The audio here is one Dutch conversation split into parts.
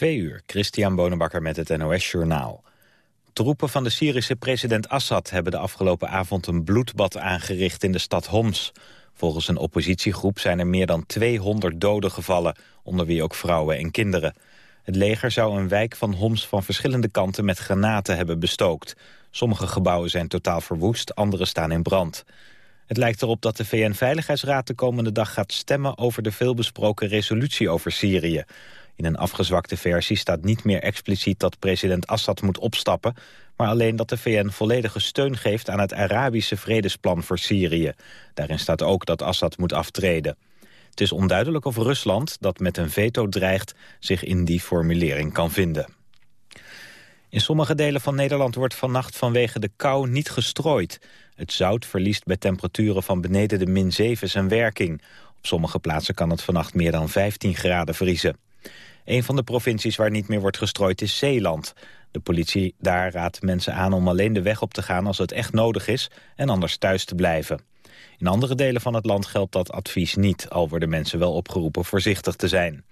Twee uur, Christian Bonenbakker met het NOS Journaal. Troepen van de Syrische president Assad hebben de afgelopen avond een bloedbad aangericht in de stad Homs. Volgens een oppositiegroep zijn er meer dan 200 doden gevallen, onder wie ook vrouwen en kinderen. Het leger zou een wijk van Homs van verschillende kanten met granaten hebben bestookt. Sommige gebouwen zijn totaal verwoest, andere staan in brand. Het lijkt erop dat de VN-veiligheidsraad de komende dag gaat stemmen over de veelbesproken resolutie over Syrië. In een afgezwakte versie staat niet meer expliciet dat president Assad moet opstappen, maar alleen dat de VN volledige steun geeft aan het Arabische vredesplan voor Syrië. Daarin staat ook dat Assad moet aftreden. Het is onduidelijk of Rusland, dat met een veto dreigt, zich in die formulering kan vinden. In sommige delen van Nederland wordt vannacht vanwege de kou niet gestrooid. Het zout verliest bij temperaturen van beneden de min 7 zijn werking. Op sommige plaatsen kan het vannacht meer dan 15 graden vriezen. Een van de provincies waar niet meer wordt gestrooid is Zeeland. De politie daar raadt mensen aan om alleen de weg op te gaan als het echt nodig is en anders thuis te blijven. In andere delen van het land geldt dat advies niet, al worden mensen wel opgeroepen voorzichtig te zijn.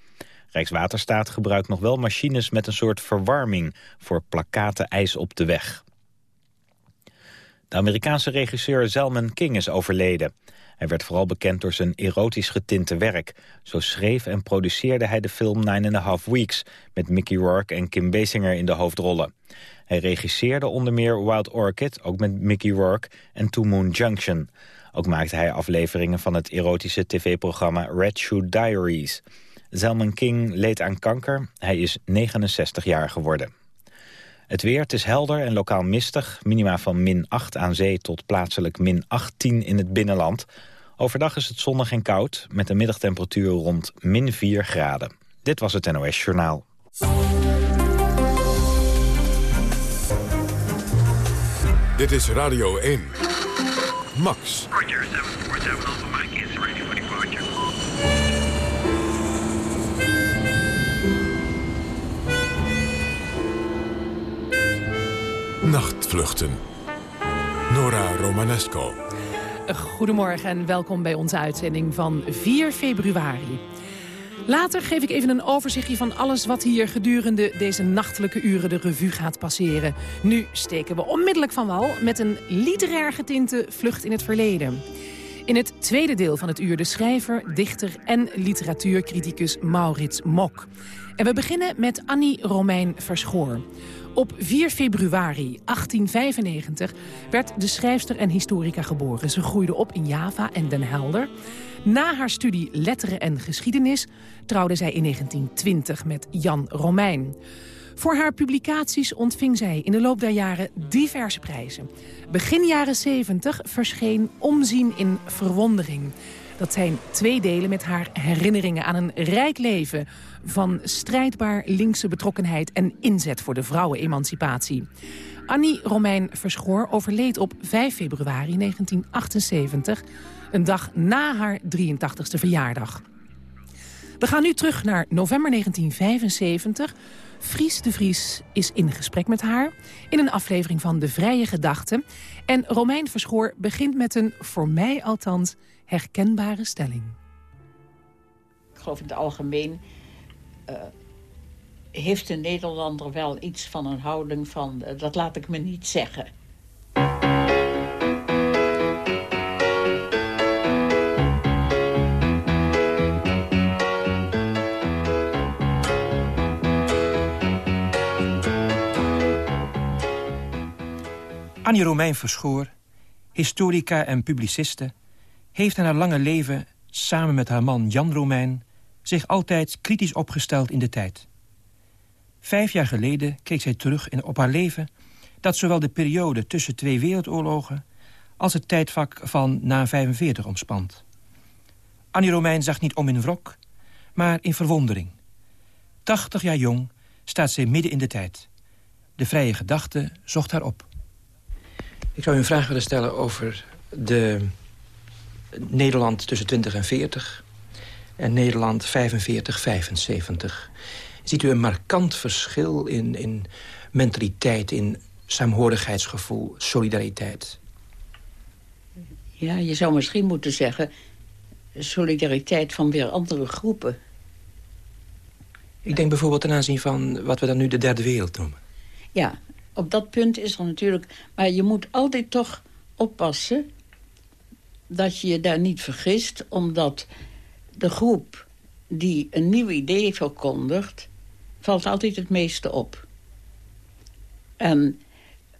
Rijkswaterstaat gebruikt nog wel machines met een soort verwarming voor plakaten ijs op de weg. De Amerikaanse regisseur Zelman King is overleden. Hij werd vooral bekend door zijn erotisch getinte werk. Zo schreef en produceerde hij de film Nine and a Half Weeks... met Mickey Rourke en Kim Basinger in de hoofdrollen. Hij regisseerde onder meer Wild Orchid, ook met Mickey Rourke... en Two Moon Junction. Ook maakte hij afleveringen van het erotische tv-programma Red Shoe Diaries. Zelman King leed aan kanker. Hij is 69 jaar geworden. Het weer, het is helder en lokaal mistig. Minima van min 8 aan zee tot plaatselijk min 18 in het binnenland. Overdag is het zonnig en koud, met een middagtemperatuur rond min 4 graden. Dit was het NOS Journaal. Dit is Radio 1. Max. Nachtvluchten. Nora Romanesco. Goedemorgen en welkom bij onze uitzending van 4 februari. Later geef ik even een overzichtje van alles wat hier gedurende deze nachtelijke uren de revue gaat passeren. Nu steken we onmiddellijk van wal met een literair getinte vlucht in het verleden. In het tweede deel van het uur de schrijver, dichter en literatuurcriticus Maurits Mok. En we beginnen met Annie Romein Verschoor. Op 4 februari 1895 werd de schrijfster en historica geboren. Ze groeide op in Java en Den Helder. Na haar studie Letteren en Geschiedenis trouwde zij in 1920 met Jan Romein. Voor haar publicaties ontving zij in de loop der jaren diverse prijzen. Begin jaren 70 verscheen Omzien in Verwondering. Dat zijn twee delen met haar herinneringen aan een rijk leven... van strijdbaar linkse betrokkenheid en inzet voor de vrouwenemancipatie. Annie Romein Verschoor overleed op 5 februari 1978... een dag na haar 83ste verjaardag. We gaan nu terug naar november 1975. Fries de Vries is in gesprek met haar in een aflevering van De Vrije Gedachten. En Romein Verschoor begint met een, voor mij althans, herkenbare stelling. Ik geloof in het algemeen heeft de Nederlander wel iets van een houding van... Uh, dat laat ik me niet zeggen. Annie Romein Verschoor, historica en publiciste heeft in haar lange leven samen met haar man Jan Romein... zich altijd kritisch opgesteld in de tijd. Vijf jaar geleden keek zij terug op haar leven... dat zowel de periode tussen twee wereldoorlogen... als het tijdvak van na 45 omspant. Annie Romein zag niet om in wrok, maar in verwondering. Tachtig jaar jong staat zij midden in de tijd. De vrije gedachte zocht haar op. Ik zou u een vraag willen stellen over de Nederland tussen 20 en 40 en Nederland 45, 75. Ziet u een markant verschil in, in mentaliteit, in saamhorigheidsgevoel, solidariteit? Ja, je zou misschien moeten zeggen... solidariteit van weer andere groepen. Ik denk bijvoorbeeld ten aanzien van wat we dan nu de derde wereld noemen. Ja, op dat punt is er natuurlijk... Maar je moet altijd toch oppassen dat je je daar niet vergist... omdat de groep die een nieuw idee verkondigt... valt altijd het meeste op. En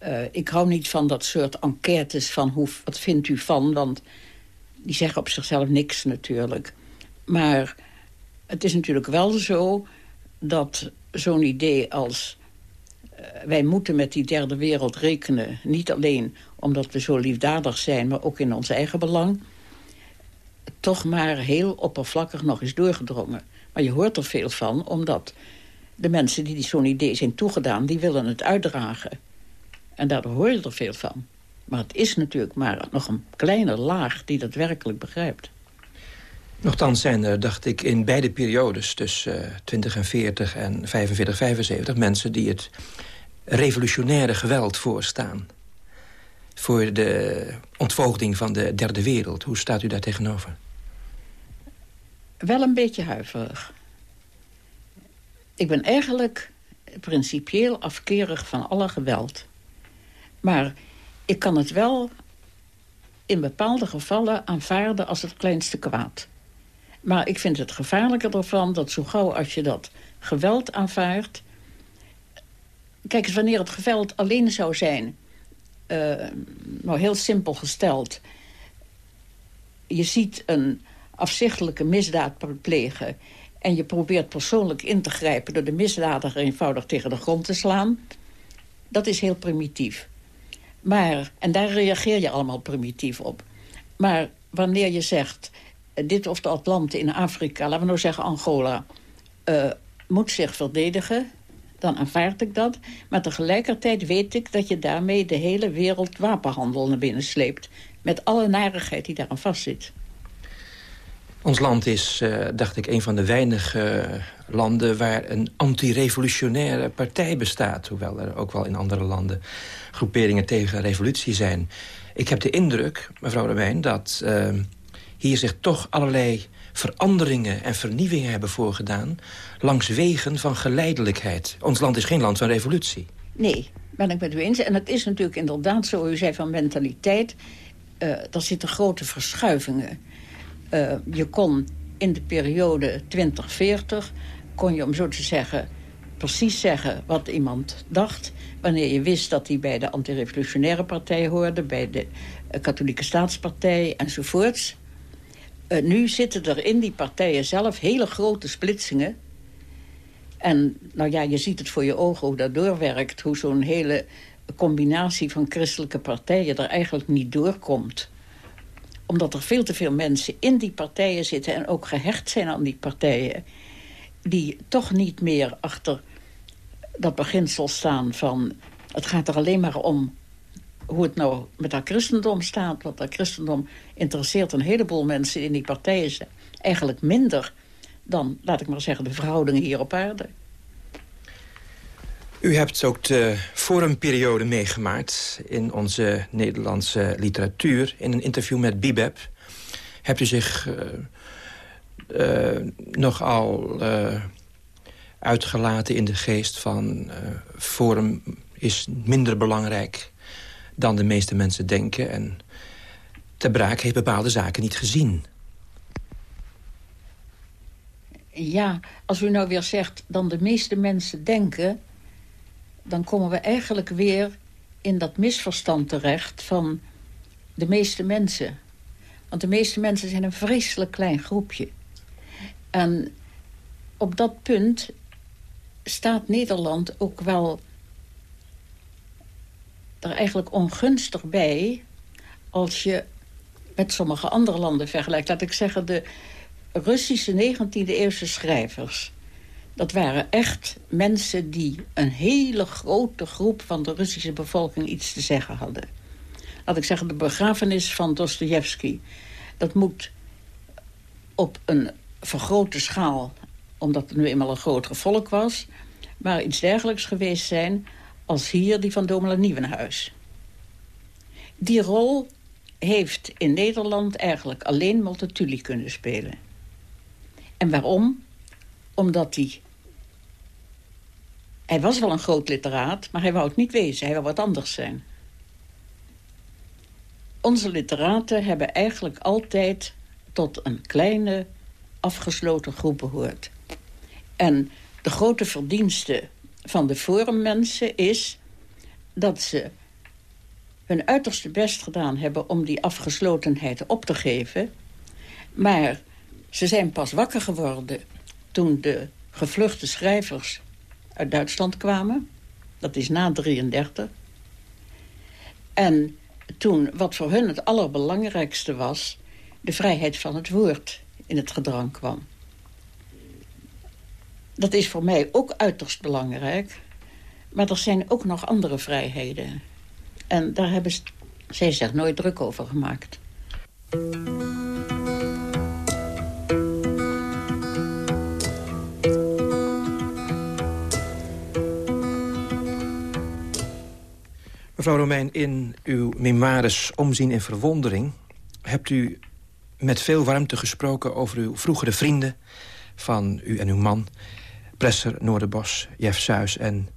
uh, ik hou niet van dat soort enquêtes van hoe, wat vindt u van... want die zeggen op zichzelf niks natuurlijk. Maar het is natuurlijk wel zo dat zo'n idee als... Uh, wij moeten met die derde wereld rekenen... niet alleen omdat we zo liefdadig zijn, maar ook in ons eigen belang... toch maar heel oppervlakkig nog is doorgedrongen. Maar je hoort er veel van, omdat de mensen die zo'n idee zijn toegedaan... die willen het uitdragen. En daardoor hoor je er veel van. Maar het is natuurlijk maar nog een kleine laag die dat werkelijk begrijpt. Nochtans zijn er, dacht ik, in beide periodes... tussen uh, 20 en 40 en 45, 75... mensen die het revolutionaire geweld voorstaan. Voor de ontvoogding van de derde wereld. Hoe staat u daar tegenover? Wel een beetje huiverig. Ik ben eigenlijk principieel afkerig van alle geweld. Maar ik kan het wel in bepaalde gevallen aanvaarden als het kleinste kwaad. Maar ik vind het gevaarlijker ervan dat zo gauw als je dat geweld aanvaardt... Kijk eens, wanneer het geweld alleen zou zijn... Uh, nou, heel simpel gesteld... je ziet een afzichtelijke misdaad plegen... en je probeert persoonlijk in te grijpen... door de misdadiger eenvoudig tegen de grond te slaan... dat is heel primitief. Maar, en daar reageer je allemaal primitief op. Maar wanneer je zegt, eh, dit of de Atlanten in Afrika... laten we nou zeggen Angola, uh, moet zich verdedigen... dan aanvaard ik dat. Maar tegelijkertijd weet ik dat je daarmee de hele wereld wapenhandel naar binnen sleept. Met alle narigheid die daaraan vastzit. Ons land is, uh, dacht ik, een van de weinige uh, landen... waar een antirevolutionaire partij bestaat. Hoewel er ook wel in andere landen groeperingen tegen revolutie zijn. Ik heb de indruk, mevrouw Rewijn, dat uh, hier zich toch allerlei veranderingen en vernieuwingen hebben voorgedaan... langs wegen van geleidelijkheid. Ons land is geen land van revolutie. Nee, ben ik met u eens. En het is natuurlijk inderdaad zo, u zei van mentaliteit... Uh, er zitten grote verschuivingen. Uh, je kon in de periode 2040... kon je, om zo te zeggen, precies zeggen wat iemand dacht wanneer je wist dat hij bij de antirevolutionaire partij hoorde... bij de uh, katholieke staatspartij enzovoorts. Uh, nu zitten er in die partijen zelf hele grote splitsingen. En nou ja, je ziet het voor je ogen hoe dat doorwerkt... hoe zo'n hele combinatie van christelijke partijen er eigenlijk niet doorkomt omdat er veel te veel mensen in die partijen zitten... en ook gehecht zijn aan die partijen... die toch niet meer achter dat beginsel staan van... het gaat er alleen maar om hoe het nou met dat christendom staat. Want dat christendom interesseert een heleboel mensen in die partijen... eigenlijk minder dan, laat ik maar zeggen, de verhoudingen hier op aarde. U hebt ook de forumperiode meegemaakt in onze Nederlandse literatuur. In een interview met Bibeb hebt u zich uh, nogal uh, uitgelaten in de geest van... Forum is minder belangrijk dan de meeste mensen denken. En Ter Braak heeft bepaalde zaken niet gezien. Ja, als u nou weer zegt dan de meeste mensen denken... dan komen we eigenlijk weer in dat misverstand terecht van de meeste mensen. Want de meeste mensen zijn een vreselijk klein groepje. En op dat punt staat Nederland ook wel er eigenlijk ongunstig bij... als je met sommige andere landen vergelijkt. Laat ik zeggen, de Russische 19e-eeuwse schrijvers... dat waren echt mensen die een hele grote groep... van de Russische bevolking iets te zeggen hadden. Laat ik zeggen, de begrafenis van Dostoevsky... dat moet op een vergrote schaal... omdat het nu eenmaal een groter volk was... maar iets dergelijks geweest zijn als hier die van Domela Nieuwenhuis. Die rol heeft in Nederland eigenlijk alleen Multatuli kunnen spelen. En waarom? Omdat hij Hij was wel een groot literaat, maar hij wou het niet wezen. Hij wou wat anders zijn. Onze literaten hebben eigenlijk altijd tot een kleine, afgesloten groep behoord. En de grote verdienste van de forummensen is dat ze hun uiterste best gedaan hebben om die afgeslotenheid op te geven. Maar ze zijn pas wakker geworden toen de gevluchte schrijvers uit Duitsland kwamen. Dat is na 33. En toen, wat voor hun het allerbelangrijkste was... de vrijheid van het woord in het gedrang kwam. Dat is voor mij ook uiterst belangrijk. Maar er zijn ook nog andere vrijheden. En daar hebben zij zich nooit druk over gemaakt. Mevrouw Romein, in uw memoires Omzien en Verwondering... hebt u met veel warmte gesproken over uw vroegere vrienden... van u en uw man, Presser Noorderbos, Jeff Suis en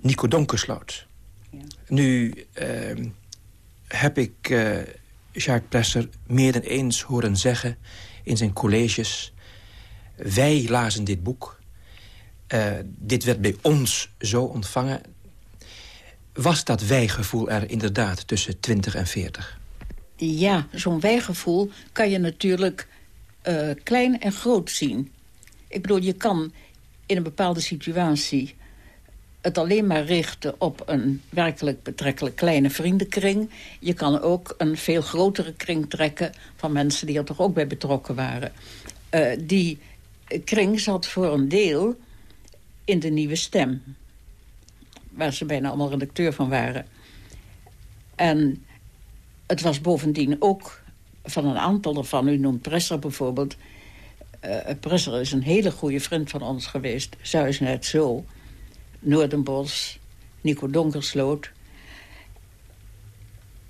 Nico Donkersloot. Ja. Nu uh, heb ik uh, Jacques Presser meer dan eens horen zeggen in zijn colleges... wij lazen dit boek, uh, dit werd bij ons zo ontvangen was dat wijgevoel er inderdaad tussen 20 en 40? Ja, zo'n wijgevoel kan je natuurlijk uh, klein en groot zien. Ik bedoel, je kan in een bepaalde situatie het alleen maar richten op een werkelijk betrekkelijk kleine vriendenkring. Je kan ook een veel grotere kring trekken van mensen die er toch ook bij betrokken waren. Uh, die kring zat voor een deel in de nieuwe stem waar ze bijna allemaal redacteur van waren. En het was bovendien ook van een aantal ervan, u noemt Presser bijvoorbeeld... Uh, Presser is een hele goede vriend van ons geweest. Zuis net zo. Noordenbos, Nico Donkersloot.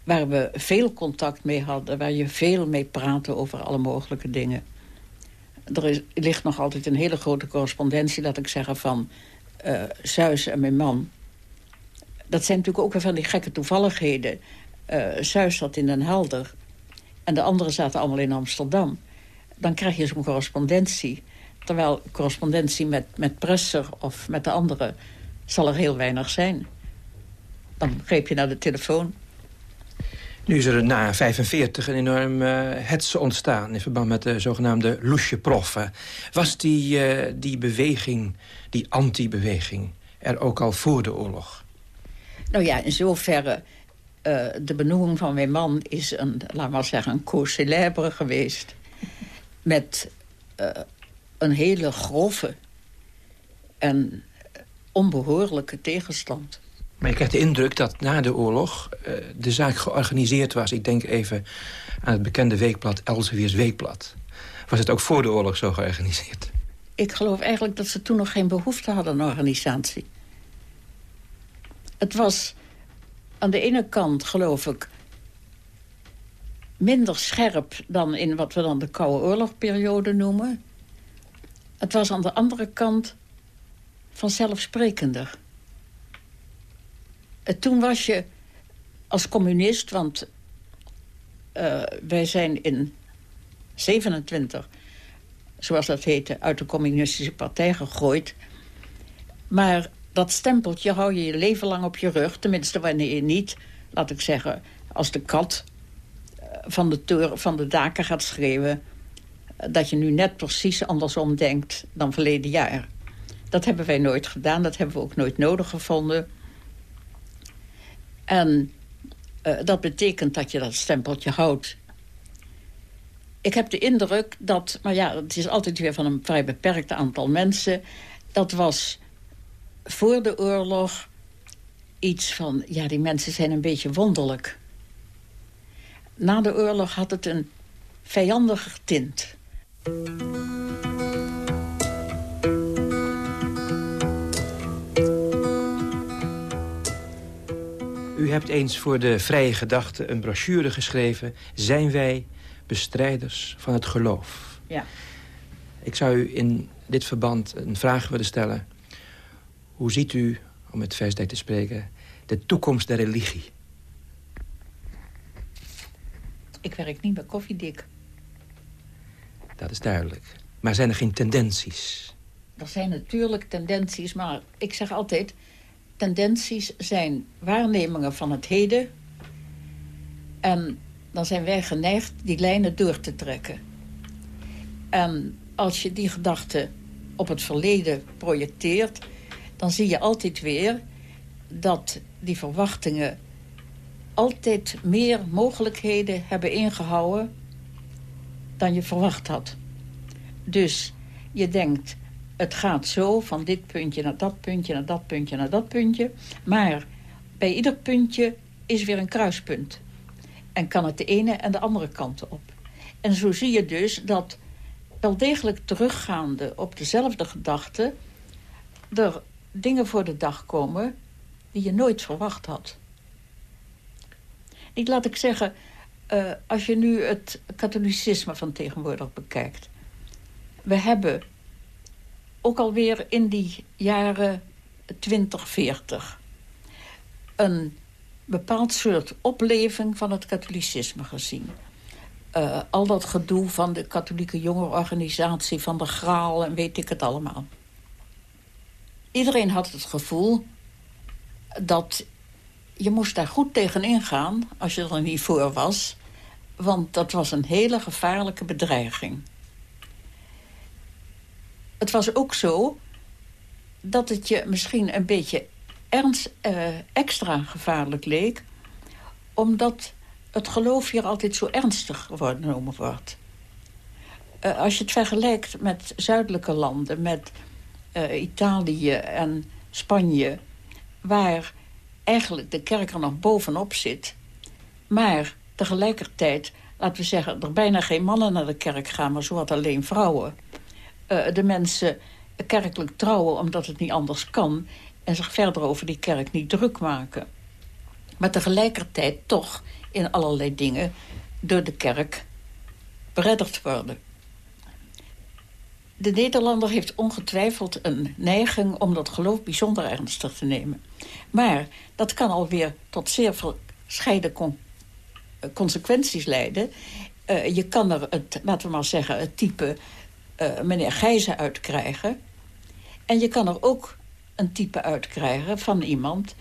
Waar we veel contact mee hadden. Waar je veel mee praatte over alle mogelijke dingen. Er ligt nog altijd een hele grote correspondentie, laat ik zeggen, van uh, Suis en mijn man dat zijn natuurlijk ook weer van die gekke toevalligheden. Uh, Suis zat in Den Helder en de anderen zaten allemaal in Amsterdam. Dan krijg je zo'n correspondentie. Terwijl correspondentie met, met Presser of met de anderen zal er heel weinig zijn. Dan greep je naar de telefoon. Nu is er na 45 een enorm uh, hetze ontstaan... in verband met de zogenaamde loesje proffen. Was die, uh, die beweging, die anti-beweging... er ook al voor de oorlog? Nou ja, in zoverre... Uh, de benoeming van mijn man is een, laat maar zeggen, een co célèbre geweest. Met uh, een hele grove en onbehoorlijke tegenstand. Maar ik heb de indruk dat na de oorlog uh, de zaak georganiseerd was. Ik denk even aan het bekende weekblad Elsevier's Weekblad. Was het ook voor de oorlog zo georganiseerd? Ik geloof eigenlijk dat ze toen nog geen behoefte hadden aan organisatie het was aan de ene kant, geloof ik... minder scherp dan in wat we dan de Koude Oorlogperiode noemen. Het was aan de andere kant vanzelfsprekender. Toen was je als communist, want uh, wij zijn in 27, zoals dat heette, uit de communistische partij gegooid. Maar dat stempeltje hou je je leven lang op je rug. Tenminste, wanneer je niet, laat ik zeggen... als de kat eh, van de, toren, van de daken gaat schreeuwen... Eh, dat je nu net precies andersom denkt dan verleden jaar. Dat hebben wij nooit gedaan. Dat hebben we ook nooit nodig gevonden. En uh, dat betekent dat je dat stempeltje houdt. Ik heb de indruk dat... maar ja, het is altijd weer van een vrij beperkt aantal mensen... dat was voor de oorlog iets van... ja, die mensen zijn een beetje wonderlijk. Na de oorlog had het een vijandiger tint. U hebt eens voor de Vrije Gedachte een brochure geschreven... Zijn wij bestrijders van het geloof? Ja. Ik zou u in dit verband een vraag willen stellen. Hoe ziet u, om met Vestdijk te spreken, de toekomst der religie? Ik werk niet bij Koffiedik. Dat is duidelijk. Maar zijn er geen tendenties? Er zijn natuurlijk tendenties, maar ik zeg altijd... tendenties zijn waarnemingen van het heden... en dan zijn wij geneigd die lijnen door te trekken. En als je die gedachten op het verleden projecteert... dan zie je altijd weer dat die verwachtingen altijd meer mogelijkheden hebben ingehouden dan je verwacht had. Dus je denkt, het gaat zo van dit puntje naar dat puntje, naar dat puntje, naar dat puntje. Maar bij ieder puntje is weer een kruispunt. En kan het de ene en de andere kant op. En zo zie je dus dat wel degelijk teruggaande op dezelfde gedachte... er dingen voor de dag komen die je nooit verwacht had. Ik laat ik zeggen, uh, als je nu het katholicisme van tegenwoordig bekijkt. We hebben ook alweer in die jaren 20, 40... een bepaald soort opleving van het katholicisme gezien. Uh, al dat gedoe van de katholieke jongerenorganisatie... van de Graal en weet ik het allemaal. Iedereen had het gevoel dat je moest daar goed tegen ingaan als je er niet voor was. Want dat was een hele gevaarlijke bedreiging. Het was ook zo dat het je misschien een beetje ernst, uh, extra gevaarlijk leek... omdat het geloof hier altijd zo ernstig genomen wordt. Uh, als je het vergelijkt met zuidelijke landen, met uh, Italië en Spanje... waar eigenlijk de kerk er nog bovenop zit. Maar tegelijkertijd, laten we zeggen... er bijna geen mannen naar de kerk gaan, maar zowat alleen vrouwen. Uh, de mensen kerkelijk trouwen omdat het niet anders kan... en zich verder over die kerk niet druk maken. Maar tegelijkertijd toch in allerlei dingen door de kerk beredderd worden. De Nederlander heeft ongetwijfeld een neiging om dat geloof bijzonder ernstig te nemen. Maar dat kan alweer tot zeer verscheiden con eh, consequenties leiden. Uh, je kan er, het, laten we maar zeggen, het type uh, meneer Gijzen uitkrijgen. En je kan er ook een type uitkrijgen van iemand...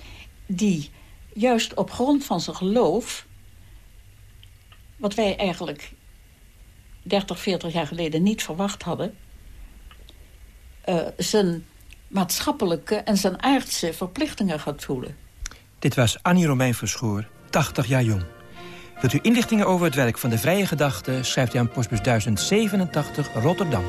die juist op grond van zijn geloof... wat wij eigenlijk 30, 40 jaar geleden niet verwacht hadden... Uh, zijn maatschappelijke en zijn aardse verplichtingen gaat voelen. Dit was Annie Romein Verschoor, 80 jaar jong. Wilt u inlichtingen over het werk van de Vrije Gedachte... schrijft u aan postbus 1087 Rotterdam.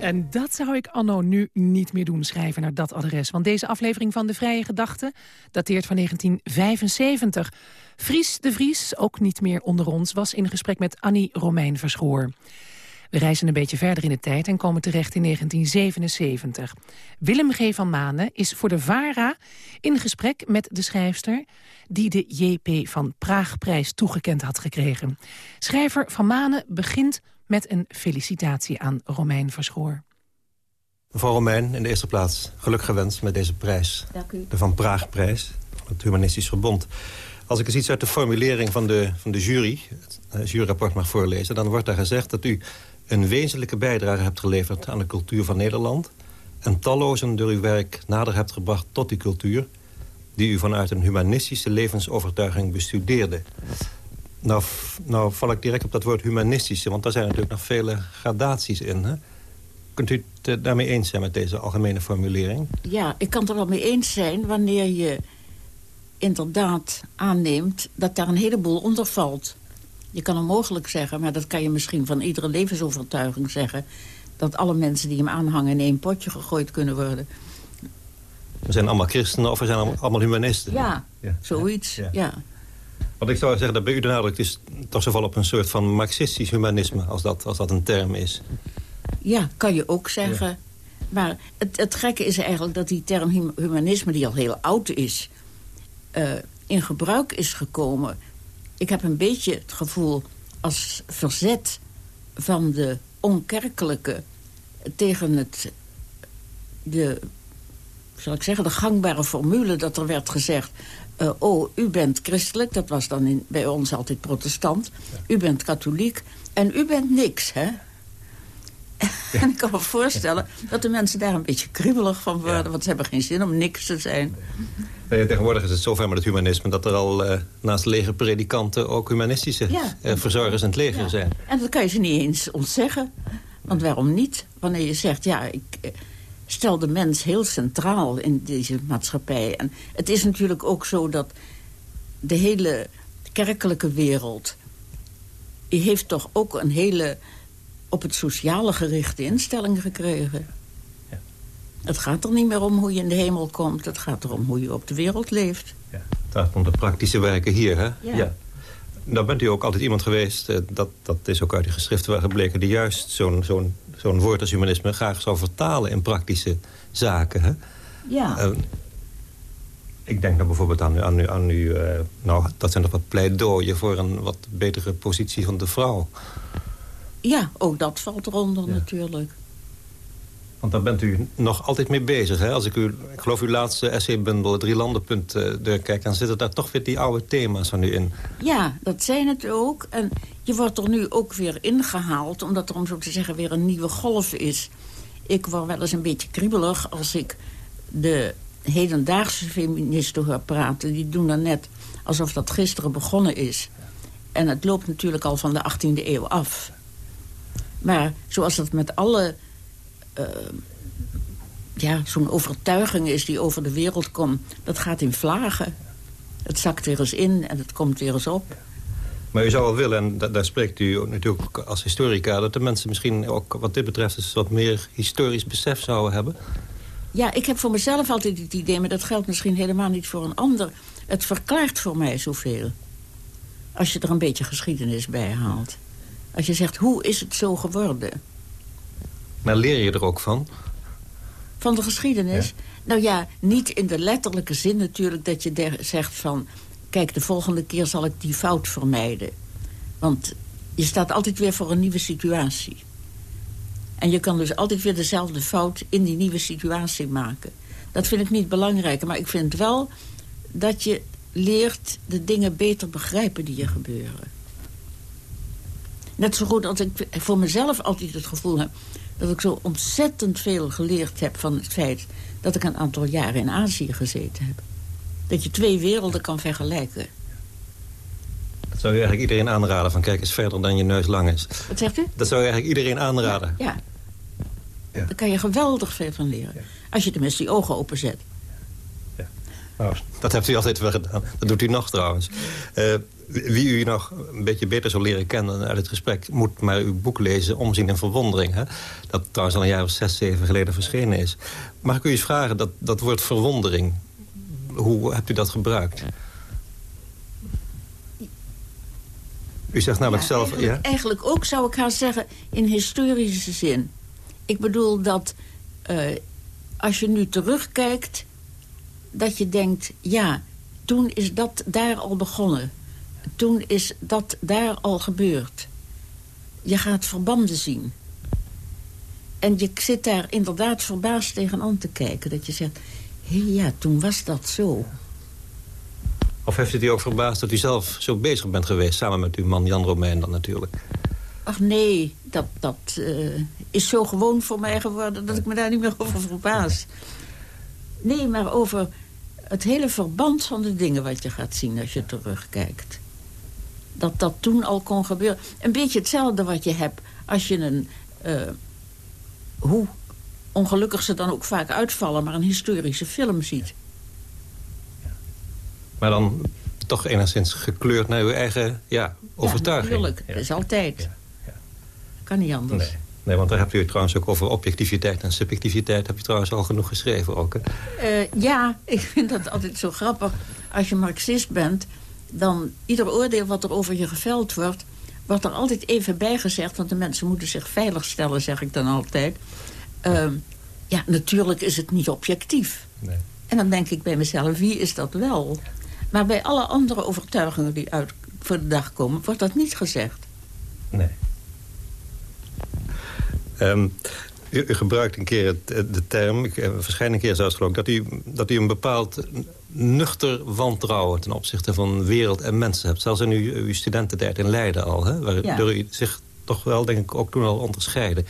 En dat zou ik anno nu niet meer doen, schrijven naar dat adres. Want deze aflevering van De Vrije Gedachte dateert van 1975. Vries de Vries, ook niet meer onder ons, was in gesprek met Annie Romein Verschoor. We reizen een beetje verder in de tijd en komen terecht in 1977. Willem G. van Manen is voor de VARA in gesprek met de schrijfster... die de J.P. van Praagprijs toegekend had gekregen. Schrijver van Manen begint met een felicitatie aan Romein Verschoor. Mevrouw Romein, in de eerste plaats geluk gewenst met deze prijs. Dank u. De Van Praagprijs, het Humanistisch Verbond. Als ik eens iets uit de formulering van de, van de jury, het juryrapport mag voorlezen... dan wordt daar gezegd dat u een wezenlijke bijdrage hebt geleverd aan de cultuur van Nederland... en tallozen door uw werk nader hebt gebracht tot die cultuur... die u vanuit een humanistische levensovertuiging bestudeerde. Nou, nou val ik direct op dat woord humanistische... want daar zijn natuurlijk nog vele gradaties in. Hè? Kunt u het daarmee eens zijn met deze algemene formulering? Ja, ik kan het er wel mee eens zijn wanneer je inderdaad aanneemt... dat daar een heleboel onder valt. Je kan onmogelijk zeggen, maar dat kan je misschien van iedere levensovertuiging zeggen... dat alle mensen die hem aanhangen in één potje gegooid kunnen worden. We zijn allemaal christenen of we zijn allemaal humanisten. Ja, ja. zoiets, ja. ja. Want ik zou zeggen dat bij u de nadruk is toch zo op een soort van marxistisch humanisme... als dat, als dat een term is. Ja, kan je ook zeggen. Maar het, het gekke is eigenlijk dat die term humanisme, die al heel oud is... Uh, in gebruik is gekomen ik heb een beetje het gevoel als verzet van de onkerkelijke tegen het de, zal ik zeggen, de gangbare formule dat er werd gezegd... Uh, oh, u bent christelijk, dat was dan in, bij ons altijd protestant. U bent katholiek en u bent niks, hè? en ik kan me voorstellen dat de mensen daar een beetje kriebelig van worden... want ze hebben geen zin om niks te zijn. Nee, tegenwoordig is het zover met het humanisme... dat er al uh, naast legerpredikanten ook humanistische uh, verzorgers in het leger zijn. En dat kan je ze niet eens ontzeggen. Want waarom niet? Wanneer je zegt, ja, ik eh, stel de mens heel centraal in deze maatschappij. En het is natuurlijk ook zo dat de hele kerkelijke wereld... die heeft toch ook een hele op het sociale gerichte instelling gekregen. Het gaat er niet meer om hoe je in de hemel komt. Het gaat erom hoe je op de wereld leeft. Ja, het gaat om de praktische werken hier, hè? Ja. ja. Nou bent u ook altijd iemand geweest, eh, dat, dat is ook uit de geschriften wel gebleken... die juist zo'n zo'n zo'n woord als humanisme graag zou vertalen in praktische zaken. Hè? Ja. Uh, ik denk dan bijvoorbeeld aan, aan, aan u... Uh, nou, dat zijn toch wat pleidooien voor een wat betere positie van de vrouw. Ja, ook dat valt eronder ja. natuurlijk. Want daar bent u nog altijd mee bezig. Hè? Als ik, u, ik geloof uw laatste essaybundel, drie landenpunt, uh, kijk... dan zitten daar toch weer die oude thema's van u in. Ja, dat zijn het ook. En je wordt er nu ook weer ingehaald... omdat er, om zo te zeggen, weer een nieuwe golf is. Ik word wel eens een beetje kriebelig als ik de hedendaagse feministen hoor praten. Die doen dan net alsof dat gisteren begonnen is. En het loopt natuurlijk al van de 18e eeuw af. Maar zoals dat met alle... Uh, ja, zo'n overtuiging is die over de wereld komt... dat gaat in vlagen. Het zakt weer eens in en het komt weer eens op. Maar u zou wel willen, en daar spreekt u natuurlijk als historica... dat de mensen misschien ook wat dit betreft... eens wat meer historisch besef zouden hebben? Ja, ik heb voor mezelf altijd het idee... maar dat geldt misschien helemaal niet voor een ander. Het verklaart voor mij zoveel. Als je er een beetje geschiedenis bij haalt. Als je zegt, hoe is het zo geworden? Maar leer je er ook van? Van de geschiedenis? Nou ja, niet in de letterlijke zin natuurlijk dat je zegt van... kijk, de volgende keer zal ik die fout vermijden. Want je staat altijd weer voor een nieuwe situatie. En je kan dus altijd weer dezelfde fout in die nieuwe situatie maken. Dat vind ik niet belangrijk, maar ik vind wel dat je leert de dingen beter begrijpen die je gebeuren. Net zo goed als ik voor mezelf altijd het gevoel heb... dat ik zo ontzettend veel geleerd heb van het feit... dat ik een aantal jaren in Azië gezeten heb. Dat je twee werelden kan vergelijken. Dat zou je eigenlijk iedereen aanraden van kijk eens verder dan je neus lang is. Wat zegt u? Dat zou je eigenlijk iedereen aanraden. Ja, ja. Daar kan je geweldig veel van leren. Als je tenminste die ogen openzet. Ja. Nou, dat hebt u altijd wel gedaan. Dat doet u nog trouwens. Uh, wie u nog een beetje beter zou leren kennen uit het gesprek... moet maar uw boek lezen, Omzien en Verwondering. Hè? Dat trouwens al een jaar of zes, zeven geleden verschenen is. Mag ik u eens vragen, dat, dat woord verwondering... hoe hebt u dat gebruikt? U zegt namelijk zelf... Eigenlijk, ja? eigenlijk ook zou ik haar zeggen in historische zin. Ik bedoel dat uh, als je nu terugkijkt... dat je denkt, ja, toen is dat daar al begonnen toen is dat daar al gebeurd. Je gaat verbanden zien. En je zit daar inderdaad verbaasd tegenaan te kijken. Dat je zegt, hé hey, ja, toen was dat zo. Of heeft het u ook verbaasd dat u zelf zo bezig bent geweest... samen met uw man Jan Romein dan natuurlijk? Ach nee, dat, dat uh, is zo gewoon voor mij geworden... dat ik me daar niet meer over verbaas. Nee, maar over het hele verband van de dingen wat je gaat zien als je terugkijkt dat dat toen al kon gebeuren. Een beetje hetzelfde wat je hebt als je een... Uh, hoe ongelukkig ze dan ook vaak uitvallen... maar een historische film ziet. Maar dan toch enigszins gekleurd naar uw eigen ja, overtuiging. Ja, natuurlijk. Dat is altijd. Ja, Kan niet anders. Nee. Nee, want daar hebt u trouwens ook over objectiviteit en subjectiviteit... heb je trouwens al genoeg geschreven ook, hè? Uh, ja, ik vind dat altijd zo grappig. Als je marxist bent, dan ieder oordeel wat er over je geveld wordt... wordt er altijd even bijgezegd, want de mensen moeten zich veilig stellen, zeg ik dan altijd. Uh, ja, natuurlijk is het niet objectief. Nee. En dan denk ik bij mezelf, wie is dat wel? Maar bij alle andere overtuigingen die uit voor de dag komen, wordt dat niet gezegd. Nee. Um, U, u, gebruikt een keer het, de term, ik heb verschillende keer zelfs geloof ik... Dat u, dat u een bepaald nuchter wantrouwen ten opzichte van wereld en mensen hebt. Zelfs in uw, uw studententijd in Leiden al, hè, waardoor u zich toch wel, denk ik, ook toen al onderscheiden.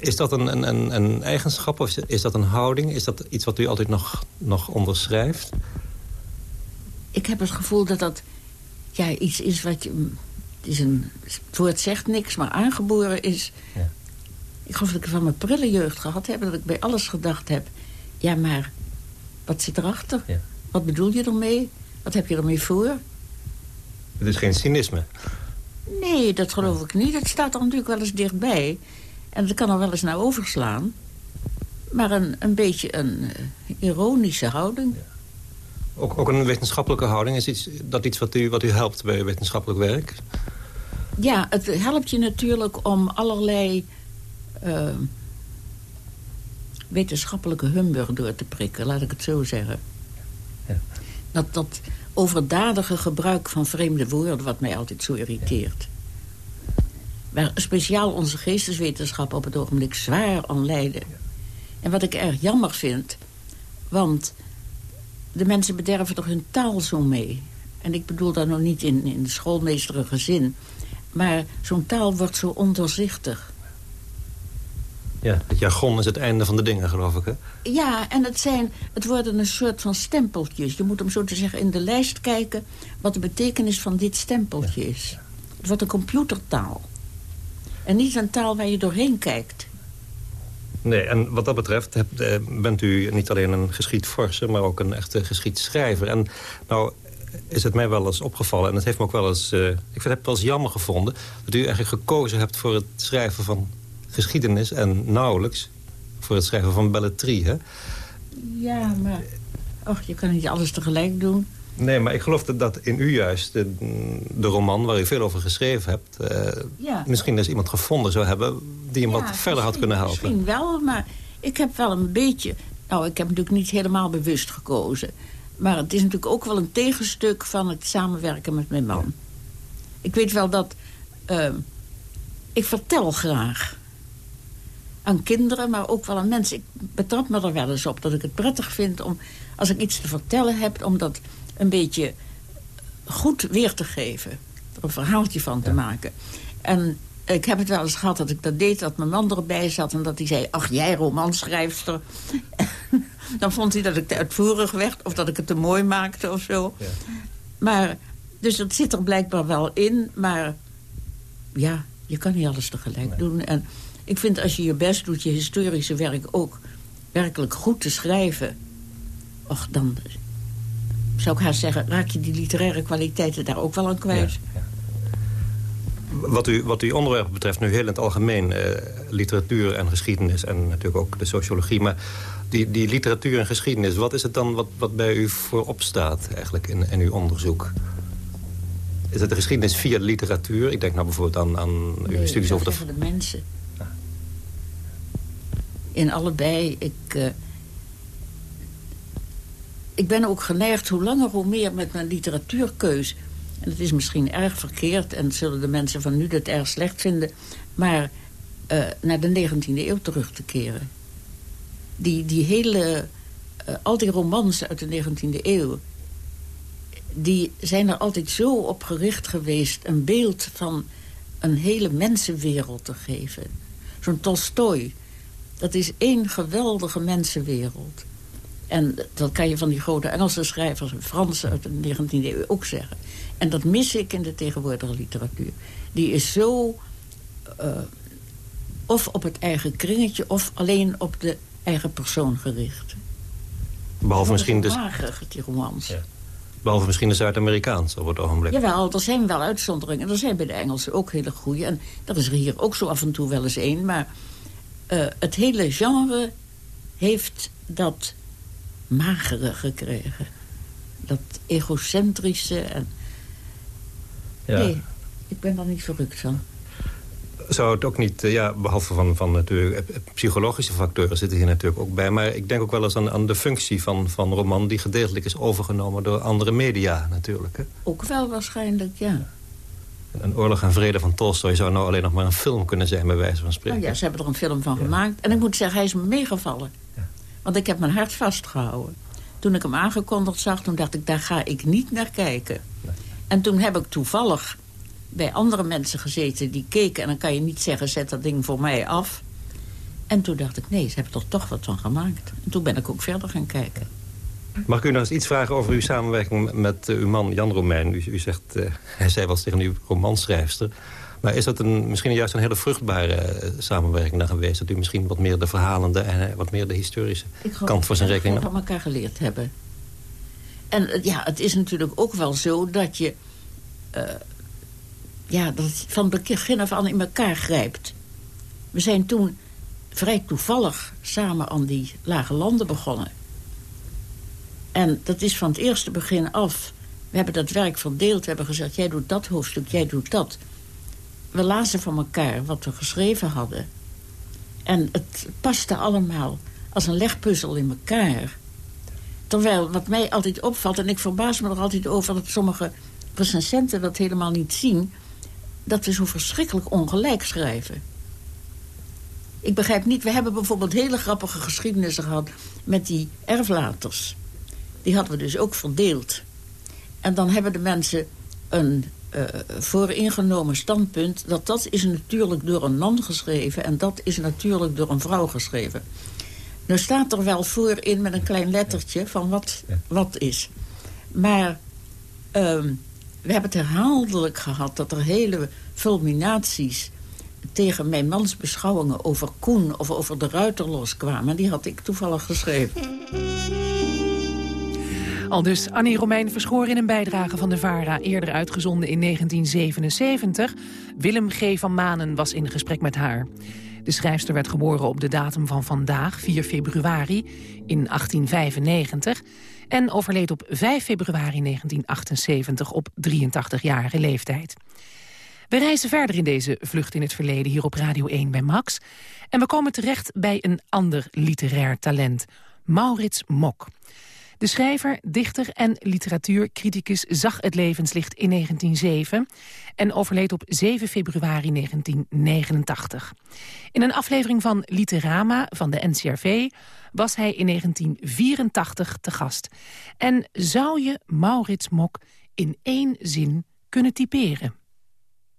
Is dat een, een, een eigenschap of is dat een houding? Is dat iets wat u altijd nog, nog onderschrijft? Ik heb het gevoel dat dat ja, iets is wat je... Het, is een, het woord zegt niks, maar aangeboren is... Ja. Ik geloof dat ik van mijn prille jeugd gehad heb... dat ik bij alles gedacht heb... ja, maar wat zit erachter? Ja. Wat bedoel je ermee? Wat heb je ermee voor? Het is geen cynisme. Nee, dat geloof ik niet. Het staat er natuurlijk wel eens dichtbij. En dat kan er wel eens naar overslaan. Maar een, een beetje een uh, ironische houding. Ja. Ook, ook een wetenschappelijke houding? Is iets, dat iets wat u, wat u helpt bij wetenschappelijk werk? Ja, het helpt je natuurlijk om allerlei... Uh, wetenschappelijke humbug door te prikken, laat ik het zo zeggen. Ja. Dat, dat overdadige gebruik van vreemde woorden... wat mij altijd zo irriteert. Waar speciaal onze geesteswetenschap op het ogenblik zwaar aan lijden. En wat ik erg jammer vind... want de mensen bederven toch hun taal zo mee. En ik bedoel dat nog niet in, in de schoolmeesterige zin. Maar zo'n taal wordt zo ondoorzichtig. Ja, het jargon is het einde van de dingen, geloof ik, hè? Ja, en het, zijn, het worden een soort van stempeltjes. Je moet om zo te zeggen in de lijst kijken... wat de betekenis van dit stempeltje is. Het wordt een computertaal. En niet een taal waar je doorheen kijkt. Nee, en wat dat betreft hebt, eh, bent u niet alleen een geschiedvorser... maar ook een echte geschiedschrijver. En nou is het mij wel eens opgevallen, en het heeft me ook wel eens... Uh, ik vind het wel eens jammer gevonden... dat u eigenlijk gekozen hebt voor het schrijven van geschiedenis... en nauwelijks voor het schrijven van belletrie, hè? Ja, maar... Och, je kan niet alles tegelijk doen. Nee, maar ik geloof dat, dat in u juist, de, de, roman waar u veel over geschreven hebt... Uh, misschien eens iemand gevonden zou hebben die hem wat verder had kunnen helpen. Misschien wel, maar ik heb wel een beetje... Nou, ik heb natuurlijk niet helemaal bewust gekozen. Maar het is natuurlijk ook wel een tegenstuk van het samenwerken met mijn man. Ik weet wel dat... Uh, ik vertel graag aan kinderen, maar ook wel aan mensen. Ik betrap me er wel eens op dat ik het prettig vind om, als ik iets te vertellen heb... om dat een beetje goed weer te geven. Er een verhaaltje van te maken. En ik heb het wel eens gehad dat ik dat deed, dat mijn man erbij zat... en dat hij zei, ach, jij romanschrijfster. dan vond hij dat ik te uitvoerig werd of dat ik het te mooi maakte of zo. Ja. Maar, dus dat zit er blijkbaar wel in, maar ja, je kan niet alles tegelijk doen. En ik vind als je je best doet, je historische werk ook werkelijk goed te schrijven... Och, dan zou ik haast zeggen, raak je die literaire kwaliteiten daar ook wel aan kwijt. Ja, Wat, u, wat uw onderwerp betreft, nu heel in het algemeen... Eh, literatuur en geschiedenis en natuurlijk ook de sociologie... maar die, die literatuur en geschiedenis, wat is het dan wat, wat bij u voorop staat eigenlijk in, in uw onderzoek? Is het de geschiedenis via literatuur? Ik denk nou bijvoorbeeld aan, aan uw studies over de... de mensen. In allebei, ik... Uh, ik ben ook geneigd hoe langer hoe meer met mijn literatuurkeus. En het is misschien erg verkeerd en zullen de mensen van nu dat erg slecht vinden... maar uh, naar de 19e eeuw terug te keren. Die, die hele, uh, al die romans uit de 19e eeuw... die zijn er altijd zo op gericht geweest... een beeld van een hele mensenwereld te geven. Zo'n Tolstoy, dat is één geweldige mensenwereld... En dat kan je van die grote Engelse schrijvers en Fransen uit de 19e eeuw ook zeggen. En dat mis ik in de tegenwoordige literatuur. Die is zo uh, of op het eigen kringetje of alleen op de eigen persoon gericht. Behalve misschien dus... die romans. Ja. Behalve misschien de Zuid-Amerikaans op het ogenblik. Jawel, er zijn wel uitzonderingen. Er zijn bij de Engelsen ook hele goede. En dat is er hier ook zo af en toe wel eens één. Maar uh, het hele genre heeft dat magere gekregen. Dat egocentrische. En... Ja. Nee, ik ben daar niet verrukt van. Zou het ook niet, eh, ja, behalve van, van natuurlijk eh, psychologische factoren zitten hier natuurlijk ook bij. Maar ik denk ook wel eens aan, aan de functie van, van roman die gedeeltelijk is overgenomen door andere media natuurlijk. Hè? Ook wel waarschijnlijk, ja. Een oorlog en vrede van Tolstoy zou nou alleen nog maar een film kunnen zijn... bij wijze van spreken. Nou ja, ze hebben er een film van gemaakt. En ik moet zeggen, hij is me meegevallen. Ja. Want ik heb mijn hart vastgehouden. Toen ik hem aangekondigd zag, toen dacht ik, daar ga ik niet naar kijken. En toen heb ik toevallig bij andere mensen gezeten die keken... en dan kan je niet zeggen, zet dat ding voor mij af. En toen dacht ik, nee, ze hebben er toch wat van gemaakt. En toen ben ik ook verder gaan kijken. Mag ik u nog eens iets vragen over uw samenwerking met uh, uw man Jan Romein? U, u zegt, uh, hij zei wel eens tegen uw romanschrijfster... Maar is dat een, misschien juist een hele vruchtbare uh, samenwerking dan geweest? Dat u misschien wat meer de verhalende en wat meer de historische kant voor zijn rekening... Ik van elkaar geleerd hebben. En ja, het is natuurlijk ook wel zo dat je... ja, dat het van begin af aan in elkaar grijpt. We zijn toen vrij toevallig samen aan die lage landen begonnen. En dat is van het eerste begin af. We hebben dat werk verdeeld. We hebben gezegd, jij doet dat hoofdstuk, jij doet dat. We lazen van elkaar wat we geschreven hadden. En het paste allemaal als een legpuzzel in elkaar. Terwijl, wat mij altijd opvalt... en ik verbaas me er altijd over dat sommige recensenten dat helemaal niet zien... dat we zo verschrikkelijk ongelijk schrijven. Ik begrijp niet, we hebben bijvoorbeeld hele grappige geschiedenissen gehad... met die erflaters. Die hadden we dus ook verdeeld. En dan hebben de mensen een uh, vooringenomen standpunt... dat dat is natuurlijk door een man geschreven... en dat is natuurlijk door een vrouw geschreven. Nu staat er wel voor in met een klein lettertje van wat, wat is. Maar ehm, we hebben het herhaaldelijk gehad... dat er hele fulminaties tegen mijn mans beschouwingen over Koen of over de Ruiter loskwamen. Die had ik toevallig geschreven. Al dus Annie Romein verschoor in een bijdrage van de VARA... eerder uitgezonden in 1977. Willem G. van Manen was in gesprek met haar. De schrijfster werd geboren op de datum van vandaag, 4 februari, in 1895... en overleed op 5 februari 1978 op 83-jarige leeftijd. We reizen verder in deze vlucht in het verleden hier op Radio 1 bij Max. En we komen terecht bij een ander literair talent, Maurits Mok. De schrijver, dichter en literatuurcriticus zag het levenslicht in 1907 en overleed op 7 februari 1989. In een aflevering van Literama van de NCRV was hij in 1984 te gast. En zou je Maurits Mok in één zin kunnen typeren?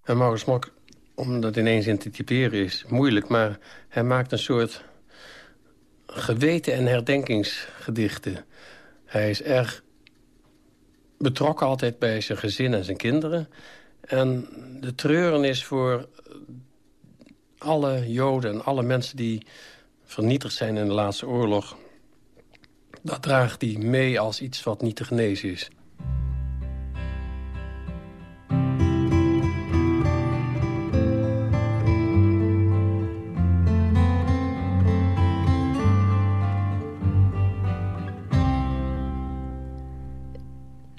En Maurits Mok, om dat in één zin te typeren is moeilijk... maar hij maakt een soort geweten- en herdenkingsgedichten. Hij is erg betrokken altijd bij zijn gezin en zijn kinderen. En de treurenis voor alle Joden en alle mensen die vernietigd zijn in de laatste oorlog... dat draagt hij mee als iets wat niet te genezen is.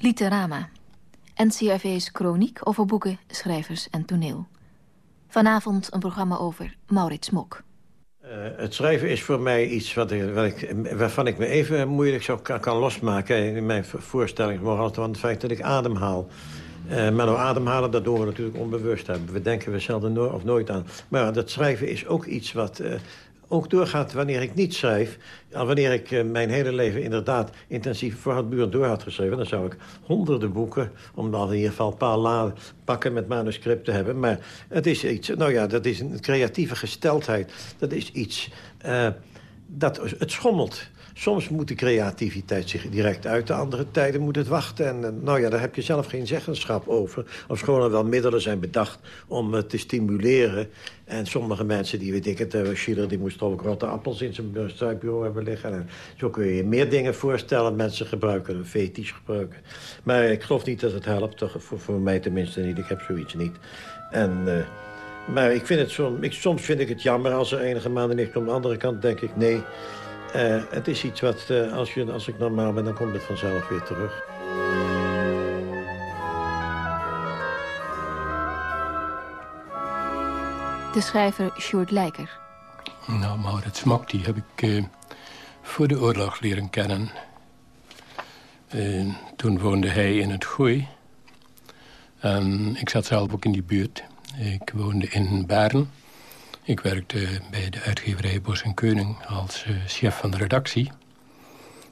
Literama. NCRV's chroniek over boeken, schrijvers en toneel. Vanavond een programma over Maurits Mok. Uh, het schrijven is voor mij iets wat ik, wat ik, waarvan ik me even moeilijk zo kan, losmaken... in mijn voorstelling van het feit dat ik ademhaal. Uh, maar nou, ademhalen, dat doen we natuurlijk onbewust. We denken we zelden of nooit aan. Maar dat schrijven is ook iets wat, uh, ook doorgaat wanneer ik niet schrijf. wanneer ik uh, mijn hele leven inderdaad intensief voor het buurt door had geschreven... dan zou ik honderden boeken, om dan in ieder geval een paar laden pakken met manuscripten hebben. Maar het is iets, nou ja, dat is een creatieve gesteldheid. Dat is iets, uh, dat, het schommelt. Soms moet de creativiteit zich direct uiten. Andere tijden moet het wachten. En eh, nou ja, daar heb je zelf geen zeggenschap over. Of gewoon er wel middelen zijn bedacht om het te stimuleren. En sommige mensen, die weet ik het, uh, Schiller die moest ook rotte appels in zijn stuitbureau hebben liggen. En zo kun je meer dingen voorstellen. Mensen gebruiken een fetisch gebruiken. Maar ik geloof niet dat het helpt, voor, voor mij tenminste niet. Ik heb zoiets niet. En... Maar ik vind het soms, ik, soms vind ik het jammer als er enige maanden ligt. Op de andere kant denk ik, nee, uh, het is iets wat, uh, als, je, als ik normaal ben, dan komt het vanzelf weer terug. De schrijver Sjoerd Lijker. Nou, Maurits Mok, die heb ik uh, voor de oorlog leren kennen. toen woonde hij in het Gooi. En ik zat zelf ook in die buurt. Ik woonde in Baren. Ik werkte bij de uitgeverij Bos en Keuning als uh, chef van de redactie.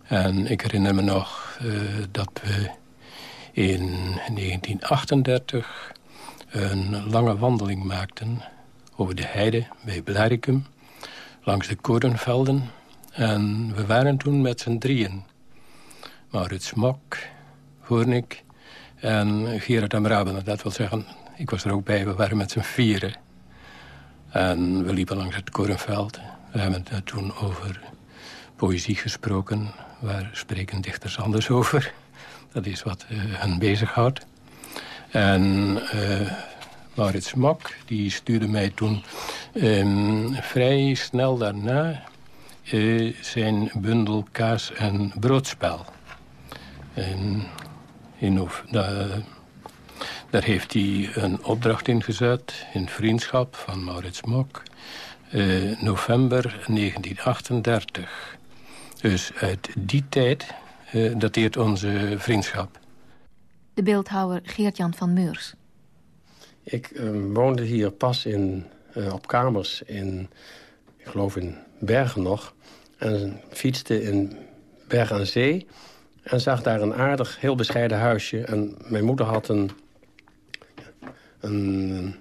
En ik herinner me nog uh, dat we in 1938 een lange wandeling maakten over de heide bij Blaricum, langs de korenvelden. En we waren toen met z'n drieën. Maurits Mok, Hoornik en Gerard Amraben. Dat wil zeggen, ik was er ook bij, we waren met z'n vieren. En we liepen langs het korenveld. We hebben het toen over poëzie gesproken. Waar spreken dichters anders over? Dat is wat uh, hen bezighoudt. En uh, Maurits Mok, die stuurde mij toen um, vrij snel daarna... Uh, zijn bundel Kaas en Broodspel. En in, daar heeft hij een opdracht in gezet, in vriendschap van Maurits Mok. Uh, november 1938. Dus uit die tijd uh, dateert onze vriendschap. De beeldhouwer Geert-Jan van Meurs. Ik uh, woonde hier pas in, op kamers in, ik geloof in Bergen nog. En fietste in Berg aan Zee. En zag daar een aardig, heel bescheiden huisje. En mijn moeder had een, een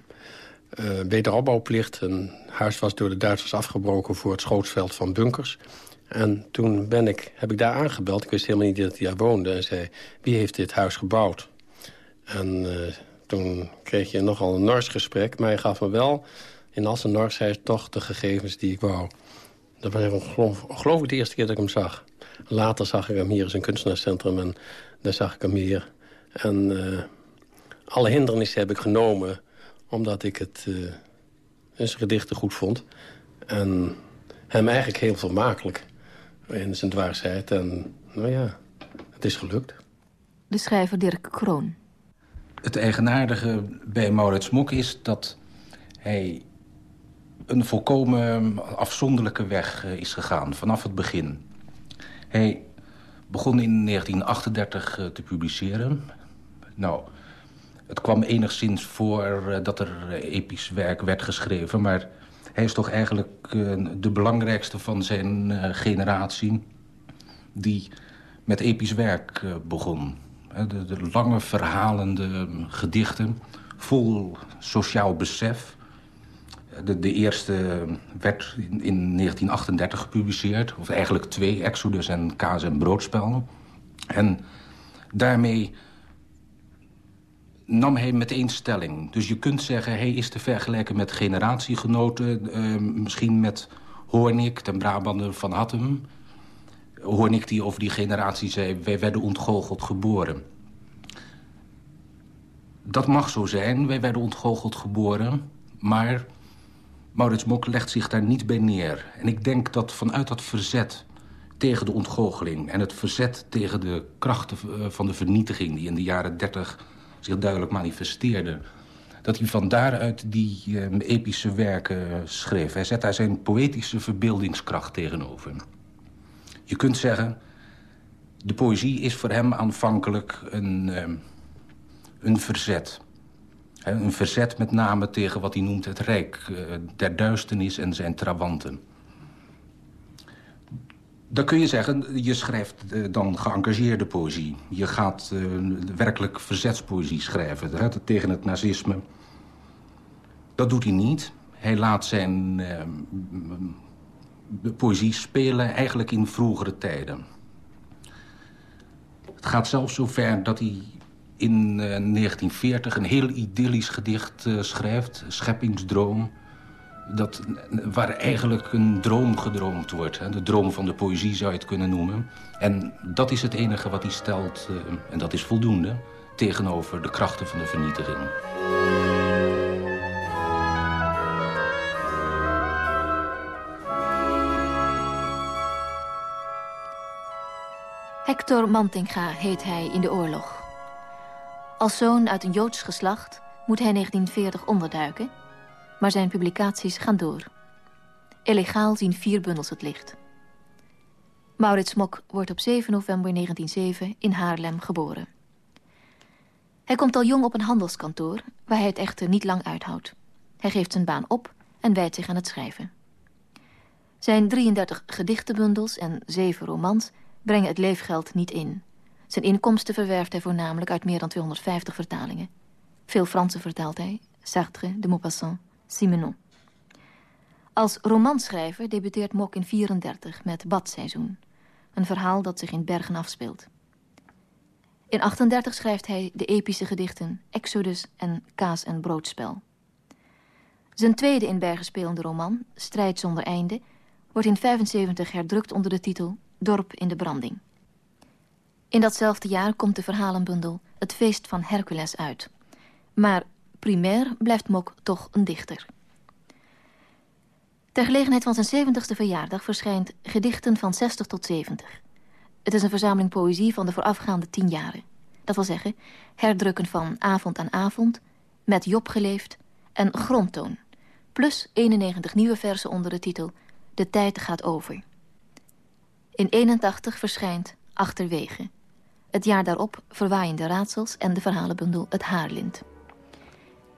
uh, wederopbouwplicht. Een huis was door de Duitsers afgebroken voor het schootsveld van bunkers. En toen ben ik, heb ik daar aangebeld. Ik wist helemaal niet dat hij daar woonde. En zei, wie heeft dit huis gebouwd? En uh, toen kreeg je nogal een nors gesprek. Maar hij gaf me wel in al zijn norsheid toch de gegevens die ik wou. Dat was geloof, geloof ik de eerste keer dat ik hem zag. Later zag ik hem hier in zijn kunstenaarscentrum en daar zag ik hem hier. En uh, alle hindernissen heb ik genomen omdat ik het uh, in zijn gedichten goed vond. En hem eigenlijk heel vermakelijk in zijn dwarsheid. En nou ja, het is gelukt. De schrijver Dirk Kroon. Het eigenaardige bij Maurits Mok is dat hij een volkomen afzonderlijke weg eh, is gegaan vanaf het begin. Hij begon in 1938 eh, te publiceren. Nou, het kwam enigszins voor eh, dat er episch werk werd geschreven... maar hij is toch eigenlijk de belangrijkste van zijn generatie... die met episch werk begon. De, de lange verhalende gedichten, vol sociaal besef de, de eerste werd in, in 1938 gepubliceerd. Of eigenlijk twee, Exodus en Kaas en Broodspel. En daarmee nam hij meteen stelling. Dus je kunt zeggen, hij is te vergelijken met generatiegenoten. Uh, misschien met Hoornik, ten Brabander van Hattem. Hoornik die over die generatie zei, wij werden ontgoocheld geboren. Dat mag zo zijn, wij werden ontgoocheld geboren. Maar Maurits Mok legt zich daar niet bij neer. En ik denk dat vanuit dat verzet tegen de ontgoocheling... en het verzet tegen de krachten eh, van de vernietiging... die in de jaren dertig zich duidelijk manifesteerden... dat hij van daaruit die uh, epische werken schreef. Hij zet daar zijn poëtische verbeeldingskracht tegenover. Je kunt zeggen... de poëzie is voor hem aanvankelijk een, uh, een verzet... Een verzet met name tegen wat hij noemt het rijk uh, der duisternis en zijn trawanten. Dan kun je zeggen, je schrijft uh, dan geëngageerde poëzie. Je gaat uh, werkelijk verzetspoëzie schrijven tegen het nazisme. Dat doet hij niet. Hij laat zijn poëzie spelen eigenlijk in vroegere tijden. Het gaat zelfs zo ver dat hij in 1940 eh, een heel idyllisch gedicht schrijft, Scheppingsdroom. Dat, waar eigenlijk een droom gedroomd wordt. Hè. De droom van de poëzie zou je het kunnen noemen. En dat is het enige wat hij stelt, uh, en dat is voldoende... tegenover de krachten van de vernietiging. Hector Mantinga heet hij in de oorlog. Als zoon uit een Joods geslacht moet hij 1940 onderduiken... maar zijn publicaties gaan door. Illegaal zien vier bundels het licht. Maurits Mok wordt op 7 november 1907 in Haarlem geboren. Hij komt al jong op een handelskantoor, waar hij het echter niet lang uithoudt. Hij geeft zijn baan op en wijdt zich aan het schrijven. Zijn 33 gedichtenbundels en 7 romans brengen het leefgeld niet in. Zijn inkomsten verwerft hij voornamelijk uit meer dan 250 vertalingen. Veel Franse vertaalt hij, Sartre, de Maupassant, Simenon. Als romanschrijver debuteert Mok in 34 met Badseizoen. Een verhaal dat zich in Bergen afspeelt. In 38 schrijft hij de epische gedichten Exodus en Kaas en Broodspel. Zijn tweede in Bergen spelende roman, Strijd zonder einde... wordt in 75 herdrukt onder de titel Dorp in de branding. In datzelfde jaar komt de verhalenbundel Het feest van Hercules uit. Maar primair blijft Mok toch een dichter. Ter gelegenheid van zijn 70ste verjaardag verschijnt Gedichten van 60 tot 70. Het is een verzameling poëzie van de voorafgaande tien jaren. Dat wil zeggen, herdrukken van Avond aan Avond, Met Job geleefd en Grondtoon. Plus 91 nieuwe versen onder de titel De tijd gaat over. In 81 verschijnt Achterwege. Het jaar daarop Verwaaiende raadsels en de verhalenbundel Het Haarlint.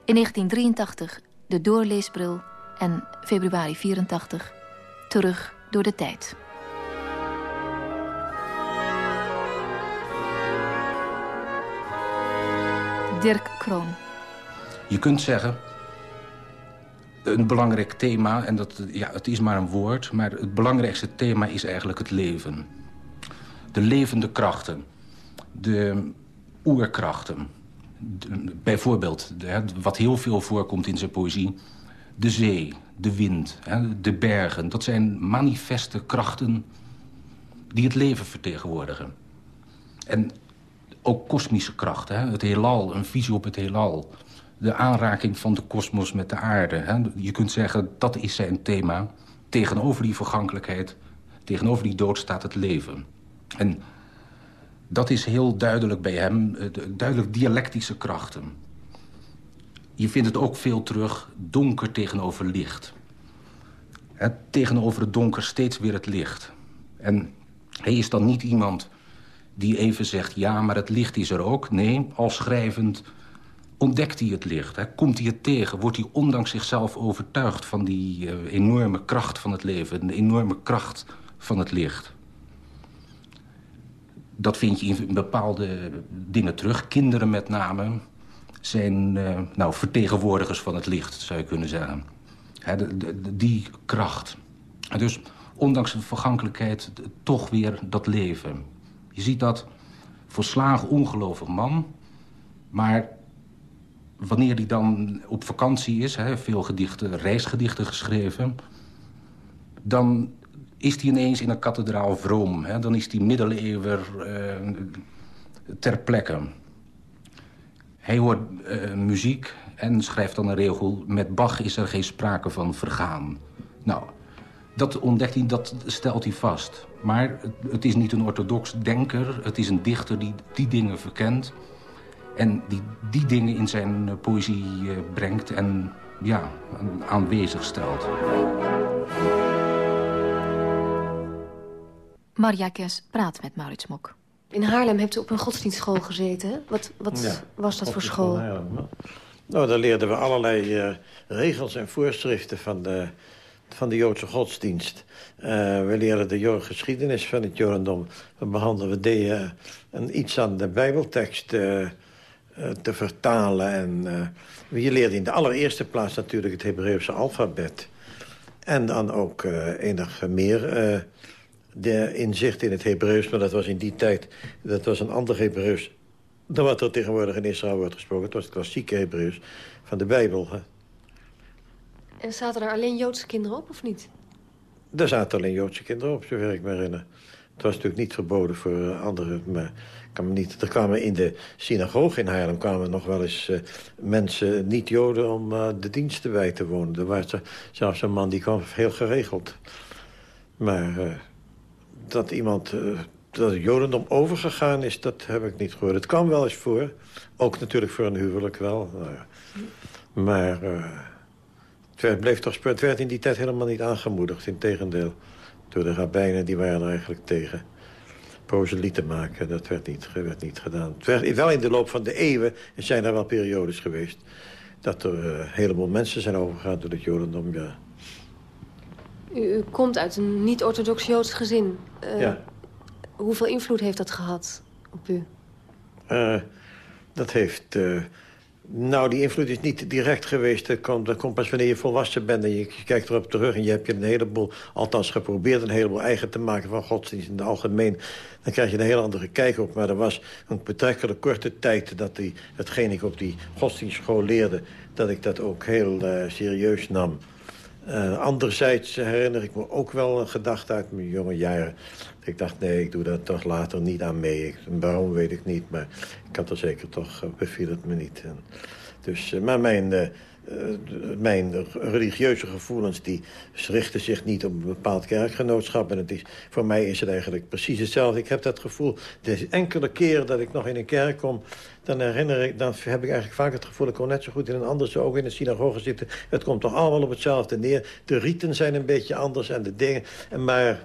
In 1983 De Doorleesbril en februari 84 Terug door de tijd. Dirk Kroon. Je kunt zeggen, een belangrijk thema, en dat, ja, het is maar een woord... maar het belangrijkste thema is eigenlijk het leven. De levende krachten. De oerkrachten. Bijvoorbeeld, wat heel veel voorkomt in zijn poëzie... de zee, de wind, de bergen. Dat zijn manifeste krachten die het leven vertegenwoordigen. En ook kosmische krachten. Het heelal, een visie op het heelal. De aanraking van de kosmos met de aarde. Je kunt zeggen, dat is zijn thema. Tegenover die vergankelijkheid, tegenover die dood staat het leven. En dat is heel duidelijk bij hem, eh, duidelijk dialectische krachten. Je vindt het ook veel terug, donker tegenover licht. He, tegenover het donker steeds weer het licht. En hij is dan niet iemand die even zegt... ja, maar het licht is er ook. Nee, al schrijvend ontdekt hij het licht. Hè? Komt hij het tegen? Wordt hij ondanks zichzelf overtuigd van die uh, enorme kracht van het leven? De enorme kracht van het licht. Dat vind je in bepaalde dingen terug. Kinderen met name zijn uh, nou, vertegenwoordigers van het licht, zou je kunnen zeggen. Die kracht. dus ondanks de vergankelijkheid toch weer dat leven. Je ziet dat volslagen ongelovig man. Maar wanneer hij dan op vakantie is, veel gedichten, reisgedichten geschreven... dan is hij ineens in een kathedraal vroom. Hè, dan is hij middeleeuwer uh, ter plekke. Hij hoort uh, muziek en schrijft dan een regel... met Bach is er geen sprake van vergaan. Nou, dat ontdekt hij, dat stelt hij vast. Maar het, is niet een orthodox denker. Het is een dichter die die dingen verkent. En die die dingen in zijn eh, poëzie brengt en ja, aanwezig stelt. Maria Kes praat met Maurits Mok. In Haarlem hebt u op een godsdienstschool gezeten. Wat, wat was dat voor school? Nou, daar leerden we allerlei uh, regels en voorschriften van de van de Joodse godsdienst. Uh, we leren de Joodse geschiedenis van het Jodendom. We behandelen, we deden een, iets aan de Bijbeltekst uh, uh, te vertalen. En we leerden in de allereerste plaats natuurlijk het Hebreeuwse alfabet. En dan ook enig meer de inzicht in het Hebreeuws. Maar dat was in die tijd, dat was een ander Hebreeuws... dan wat er tegenwoordig in Israël wordt gesproken. Het was het klassieke Hebreeuws van de Bijbel. En zaten er alleen Joodse kinderen op, of niet? Er zaten alleen Joodse kinderen op, zover ik me herinner. Het was natuurlijk niet verboden voor anderen, maar kan me niet... Er kwamen in de synagoge in Haarlem kwamen nog wel eens uh, mensen, niet-Joden... om uh, de diensten bij te wonen. Er was er zelfs een man die kwam heel geregeld. Maar uh, dat iemand, dat het Jodendom overgegaan is, dat heb ik niet gehoord. Het kwam wel eens voor, ook natuurlijk voor een huwelijk wel. Nou maar het bleef toch, het werd in die tijd helemaal niet aangemoedigd. Integendeel, door de rabbijnen, die waren er eigenlijk tegen. proselieten maken. Dat werd niet, werd niet gedaan. Het werd, wel in de loop van de eeuwen zijn er wel periodes geweest... dat er uh, heleboel mensen zijn overgegaan door het jodendom, ja. U, u komt uit een niet-orthodox Joods gezin. Uh, ja. Hoeveel invloed heeft dat gehad op u? Uh, dat heeft... Nou, die invloed is niet direct geweest. Dat komt, dat komt pas wanneer je volwassen bent en je, kijkt erop terug... en je hebt je een heleboel, althans geprobeerd... een heleboel eigen te maken van godsdienst in het algemeen. Dan krijg je een heel andere kijk op. Maar er was een betrekkelijk korte tijd... dat die, hetgeen ik op die godsdienstschool leerde... dat ik dat ook heel serieus nam. Uh, anderzijds herinner ik me ook wel een gedachte uit mijn jonge jaren. Ik dacht, nee, ik doe dat toch later niet aan mee. Waarom weet ik niet, maar ik had er zeker toch, uh, beviel het me niet. Dus, uh, maar mijn, mijn religieuze gevoelens die richten zich niet op een bepaald kerkgenootschap. En het is, voor mij is het eigenlijk precies hetzelfde. Ik heb dat gevoel, de enkele keer dat ik nog in een kerk kom... dan, herinner ik, dan heb ik eigenlijk vaak het gevoel... ik kon net zo goed in een andere ook in een synagoge zitten. Het komt toch allemaal op hetzelfde neer. De rieten zijn een beetje anders en de dingen... En maar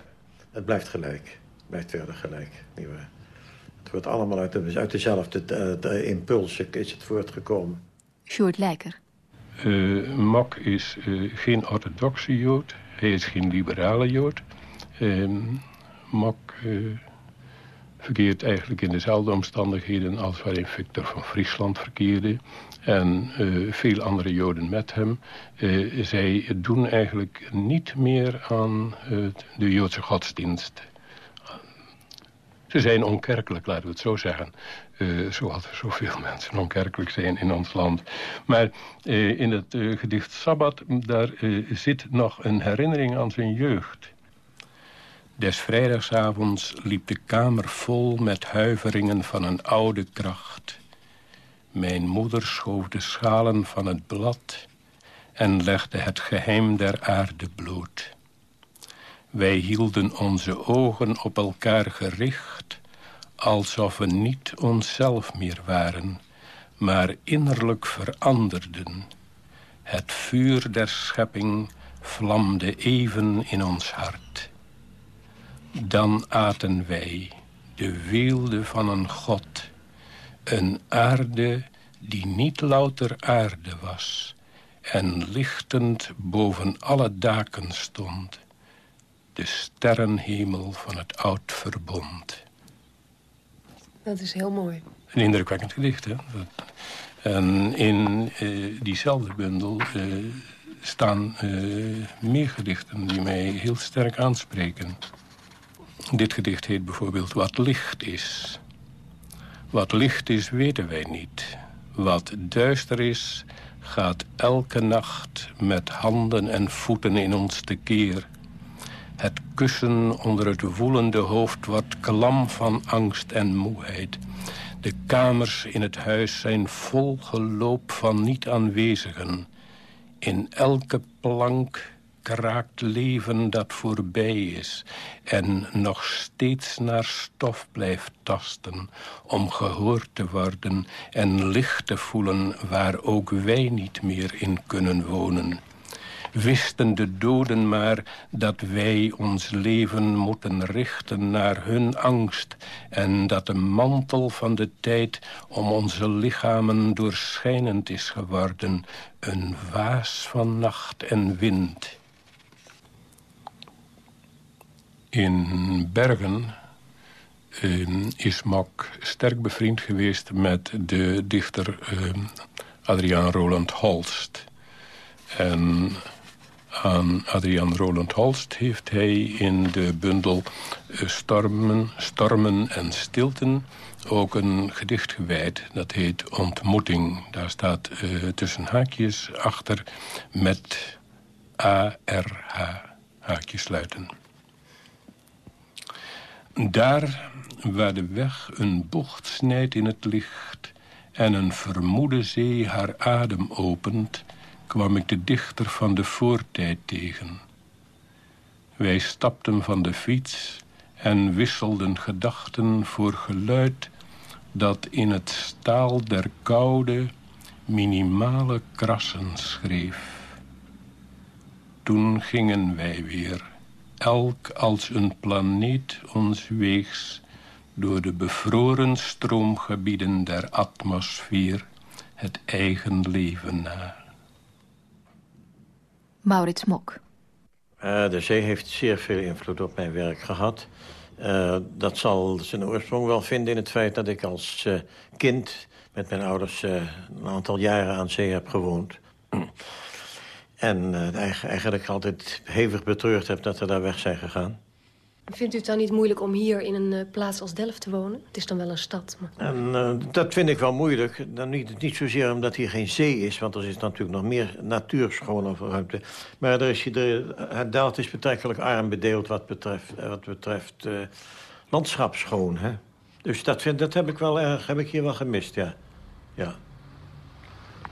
het blijft gelijk. Het blijft verder gelijk. Het wordt allemaal uit, de, uit dezelfde de, de impuls is het voortgekomen. Sjoerd Lijker. Uh, Mak is uh, geen orthodoxe Jood. Hij is geen liberale Jood. Uh, Mak verkeert eigenlijk in dezelfde omstandigheden... als waarin Victor van Friesland verkeerde. En veel andere Joden met hem. zij doen eigenlijk niet meer aan de Joodse godsdienst. Ze zijn onkerkelijk, laten we het zo zeggen. Uh, zoals er zoveel mensen onkerkelijk zijn in ons land. Maar in het gedicht Sabbat, daar zit nog een herinnering aan zijn jeugd. Des vrijdagsavonds liep de kamer vol met huiveringen van een oude kracht. Mijn moeder schoof de schalen van het blad en legde het geheim der aarde bloot. Wij hielden onze ogen op elkaar gericht... alsof we niet onszelf meer waren... maar innerlijk veranderden. Het vuur der schepping vlamde even in ons hart. Dan aten wij de weelde van een God... een aarde die niet louter aarde was... en lichtend boven alle daken stond de sterrenhemel van het oud verbond. Dat is heel mooi. Een indrukwekkend gedicht, hè? En in uh, diezelfde bundel uh, staan uh, meer gedichten die mij heel sterk aanspreken. Dit gedicht heet bijvoorbeeld Wat licht is. Wat licht is, weten wij niet. Wat duister is, gaat elke nacht met handen en voeten in ons tekeer. Het kussen onder het woelende hoofd wordt klam van angst en moeheid. De kamers in het huis zijn vol geloop van niet-aanwezigen. In elke plank kraakt leven dat voorbij is... en nog steeds naar stof blijft tasten... om gehoord te worden en licht te voelen... waar ook wij niet meer in kunnen wonen wisten de doden maar dat wij ons leven moeten richten naar hun angst... en dat de mantel van de tijd om onze lichamen doorschijnend is geworden... een waas van nacht en wind. In Bergen uh, is Mak sterk bevriend geweest met de dichter uh, Adriaan Roland Holst. En aan Adriaan Roland Holst heeft hij in de bundel eh, Stormen, Stormen en Stilten ook een gedicht gewijd. Dat heet Ontmoeting. Daar staat uh, tussen haakjes achter met A-R-H. Haakjes sluiten. Daar waar de weg een bocht snijdt in het licht... en een vermoede zee haar adem opent kwam ik de dichter van de voortijd tegen. Wij stapten van de fiets en wisselden gedachten voor geluid... dat in het staal der koude minimale krassen schreef. Toen gingen wij weer, elk als een planeet ons weegs... door de bevroren stroomgebieden der atmosfeer het eigen leven na. Maurits Mok. Uh, de zee heeft zeer veel invloed op mijn werk gehad. Uh, dat zal zijn oorsprong wel vinden in het feit dat ik als uh, kind... met mijn ouders een aantal jaren aan zee heb gewoond. en eigenlijk altijd hevig betreurd heb dat we daar weg zijn gegaan. Vindt u het dan niet moeilijk om hier in een uh, plaats als Delft te wonen? Het is dan wel een stad. Maar... En, uh, dat vind ik wel moeilijk. Dan niet, niet zozeer omdat hier geen zee is... want er is natuurlijk nog meer natuurschone ruimte. Maar er is, het Delft is betrekkelijk arm bedeeld wat betreft, wat betreft uh, landschapsschoon. Hè? Dus dat, vind, dat heb ik, wel erg, heb ik hier wel gemist, ja. ja.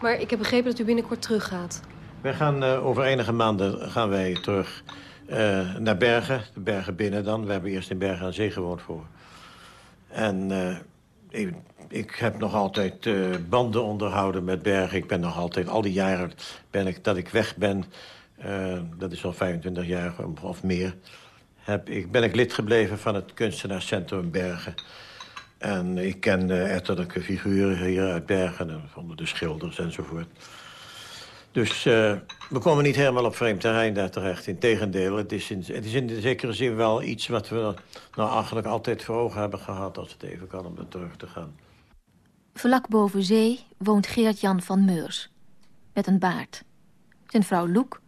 Maar ik heb begrepen dat u binnenkort teruggaat. Wij gaan over enige maanden gaan wij terug... Uh, naar Bergen, de Bergen binnen dan. We hebben eerst in Bergen aan Zee gewoond voor. En uh, ik, ik, heb nog altijd banden onderhouden met Bergen. Ik ben nog altijd, al die jaren ben ik, dat ik weg ben... dat is al 25 jaar of meer... Heb, ik, ben ik lid gebleven van het kunstenaarscentrum Bergen. En ik ken uh, etterlijke figuren hier uit Bergen... onder de schilders enzovoort. Dus uh, we komen niet helemaal op vreemd terrein daar terecht. Integendeel, het is, in, het is in zekere zin wel iets wat we nou eigenlijk altijd voor ogen hebben gehad... als het even kan om er terug te gaan. Vlak boven zee woont Geert-Jan van Meurs. Met een baard. Zijn vrouw Loek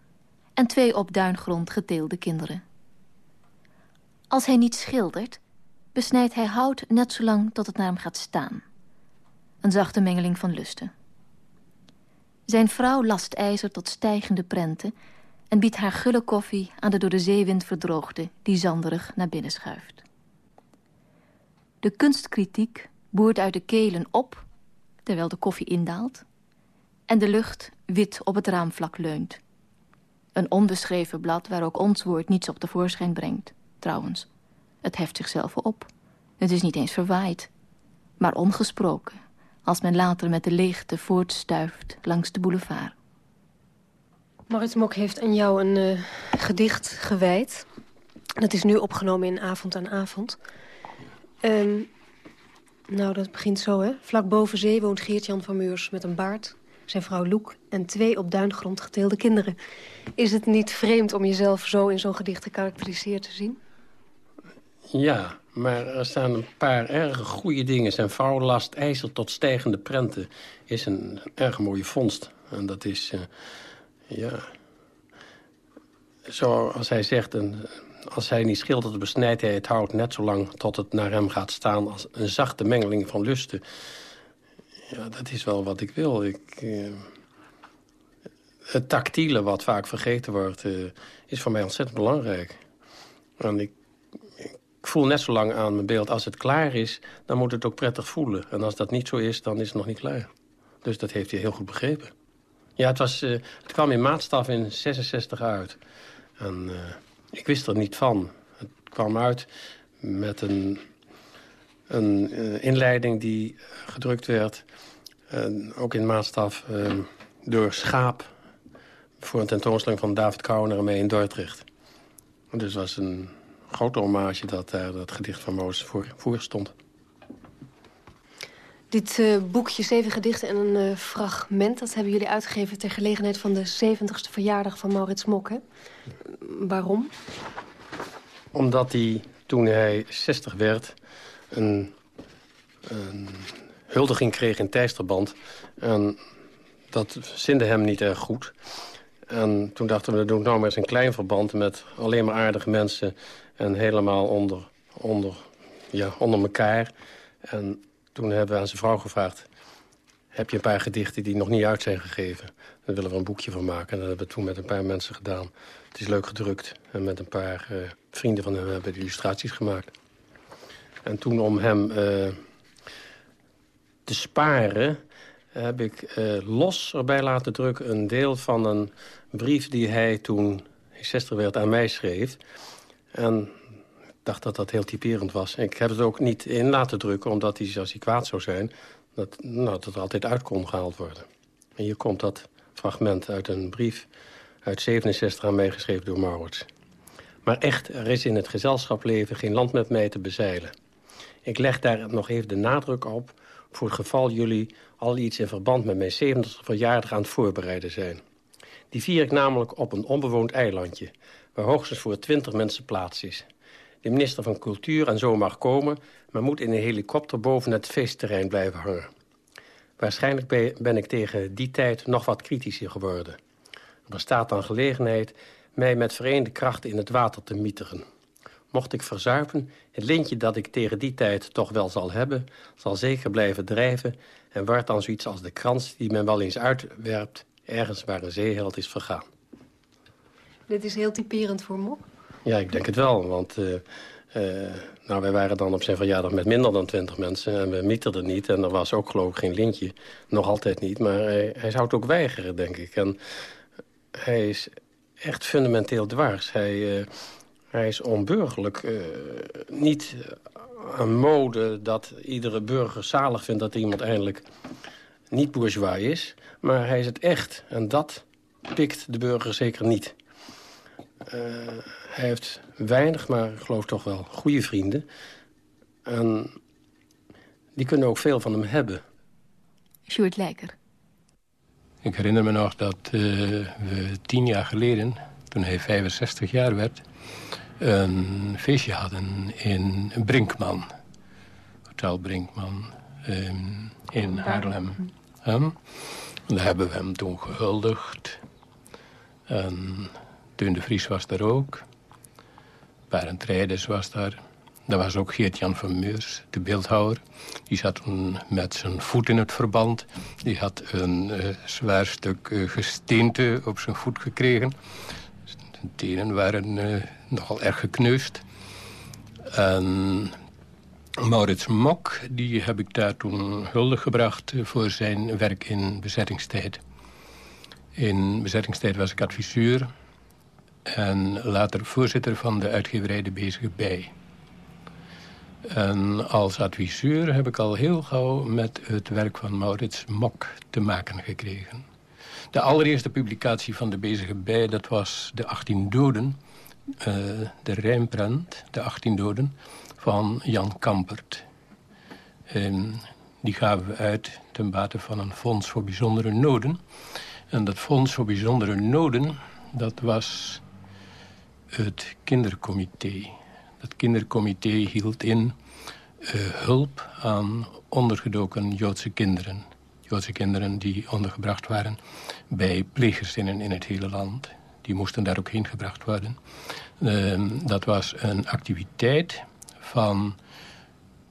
en twee op duingrond geteelde kinderen. Als hij niet schildert, besnijdt hij hout net zolang tot het naar hem gaat staan. Een zachte mengeling van lusten. Zijn vrouw last ijzer tot stijgende prenten... en biedt haar gulle koffie aan de door de zeewind verdroogde... die zanderig naar binnen schuift. De kunstkritiek boert uit de kelen op... terwijl de koffie indaalt... en de lucht wit op het raamvlak leunt. Een onbeschreven blad waar ook ons woord niets op tevoorschijn brengt. Trouwens, het heft zichzelf op. Het is niet eens verwaaid, maar ongesproken als men later met de leegte voortstuift langs de boulevard. Marit Mok heeft aan jou een uh, gedicht gewijd. Dat is nu opgenomen in Avond aan Avond. Um, nou, dat begint zo, hè. Vlak boven zee woont Geert-Jan van Meurs met een baard... zijn vrouw Loek en twee op duingrond geteelde kinderen. Is het niet vreemd om jezelf zo in zo'n gedicht gekarakteriseerd te zien? Ja, maar er staan een paar erg goede dingen. Zijn vrouw last ijzer tot stijgende prenten. Is een erg mooie vondst. En dat is, uh, ja... Zoals hij zegt, als hij niet schildert, besnijdt hij het hout net zo lang... tot het naar hem gaat staan als een zachte mengeling van lusten. Ja, dat is wel wat ik wil. Ik, uh, het tactiele, wat vaak vergeten wordt, uh, is voor mij ontzettend belangrijk. En ik ik voel net zo lang aan mijn beeld. Als het klaar is, dan moet het ook prettig voelen. En als dat niet zo is, dan is het nog niet klaar. Dus dat heeft hij heel goed begrepen. Ja, het, was, uh, het kwam in maatstaf in 66 uit. En uh, ik wist er niet van. Het kwam uit met een, een uh, inleiding die gedrukt werd. ook in maatstaf door Schaap. Voor een tentoonstelling van David Kouwener en mij in Dordrecht. Dus het was een grote hommage dat daar dat gedicht van Mozes voor, voor stond. Dit uh, boekje, zeven gedichten en een uh, fragment... dat hebben jullie uitgegeven ter gelegenheid van de 70ste verjaardag van Maurits Mok. Hè? Waarom? Omdat hij, toen hij 60 werd... een, een huldiging kreeg in Tijsterband. En dat zinde hem niet erg goed. En toen dachten we, we doen nou maar eens een klein verband... met alleen maar aardige mensen en helemaal onder, onder, ja, onder elkaar. En toen hebben we aan zijn vrouw gevraagd... heb je een paar gedichten die nog niet uit zijn gegeven? Daar willen we een boekje van maken. En dat hebben we toen met een paar mensen gedaan. Het is leuk gedrukt. En met een paar uh, vrienden van hem hebben we illustraties gemaakt. En toen om hem uh, te sparen heb ik uh, los erbij laten drukken... een deel van een brief die hij toen hij 60 werd aan mij schreef. En ik dacht dat dat heel typerend was. Ik heb het ook niet in laten drukken, omdat hij, als hij kwaad zou zijn... dat, nou, dat het altijd uit kon gehaald worden. En hier komt dat fragment uit een brief uit 67 aan mij geschreven door Maurits. Maar echt, er is in het gezelschapsleven geen land met mij te bezeilen. Ik leg daar nog even de nadruk op... voor het geval jullie al iets in verband met mijn 70 verjaardag aan het voorbereiden zijn. Die vier ik namelijk op een onbewoond eilandje... waar hoogstens voor 20 mensen plaats is. De minister van Cultuur en zo mag komen... maar moet in een helikopter boven het feestterrein blijven hangen. Waarschijnlijk ben ik tegen die tijd nog wat kritischer geworden. Er bestaat dan gelegenheid mij met verenigde krachten in het water te mieteren. Mocht ik verzuipen, het lintje dat ik tegen die tijd toch wel zal hebben... zal zeker blijven drijven en wordt dan zoiets als de krans die men wel eens uitwerpt... ergens waar een zeeheld is vergaan. Dit is heel typerend voor Mok? Ja, ik denk het wel, want... Uh, nou, wij waren dan op zijn verjaardag met minder dan twintig mensen... en we mieterden niet en er was ook geloof ik geen lintje. Nog altijd niet, maar hij, zou het ook weigeren, denk ik. En hij is echt fundamenteel dwars. Hij, uh, hij is onburgerlijk. Niet een mode dat iedere burger zalig vindt... dat iemand eindelijk niet bourgeois is. Maar hij is het echt. En dat pikt de burger zeker niet. Uh, hij heeft weinig, maar ik geloof toch wel goede vrienden. En die kunnen ook veel van hem hebben. Sjoerd Lijker. Ik herinner me nog dat uh, we tien jaar geleden, toen hij 65 jaar werd... een feestje hadden in Brinkman. Hotel Brinkman um, in Haarlem. Um, daar hebben we hem toen gehuldigd. En Teun de Vries was daar ook. Barend Rijders was daar. Daar was ook Geert-Jan van Meurs, de beeldhouwer. Die zat met zijn voet in het verband. Die had een uh, zwaar stuk uh, gesteente op zijn voet gekregen. Zijn tenen waren uh, nogal erg gekneusd. Maurits Mok, die heb ik daar toen huldig gebracht... voor zijn werk in bezettingstijd. In bezettingstijd was ik adviseur... en later voorzitter van de uitgeverij De Bezige Bij... En als adviseur heb ik al heel gauw met het werk van Maurits Mok te maken gekregen. De allereerste publicatie van de bezige bij, dat was de 18 doden. Uh, de rijmprent, de 18 doden, van Jan Kampert. Die gaven we uit ten bate van een fonds voor bijzondere noden. En dat fonds voor bijzondere noden, dat was het kindercomité het kindercomité hield in uh, hulp aan ondergedoken Joodse kinderen. Joodse kinderen die ondergebracht waren bij pleeggezinnen in het hele land. Die moesten daar ook heen gebracht worden. Uh, dat was een activiteit van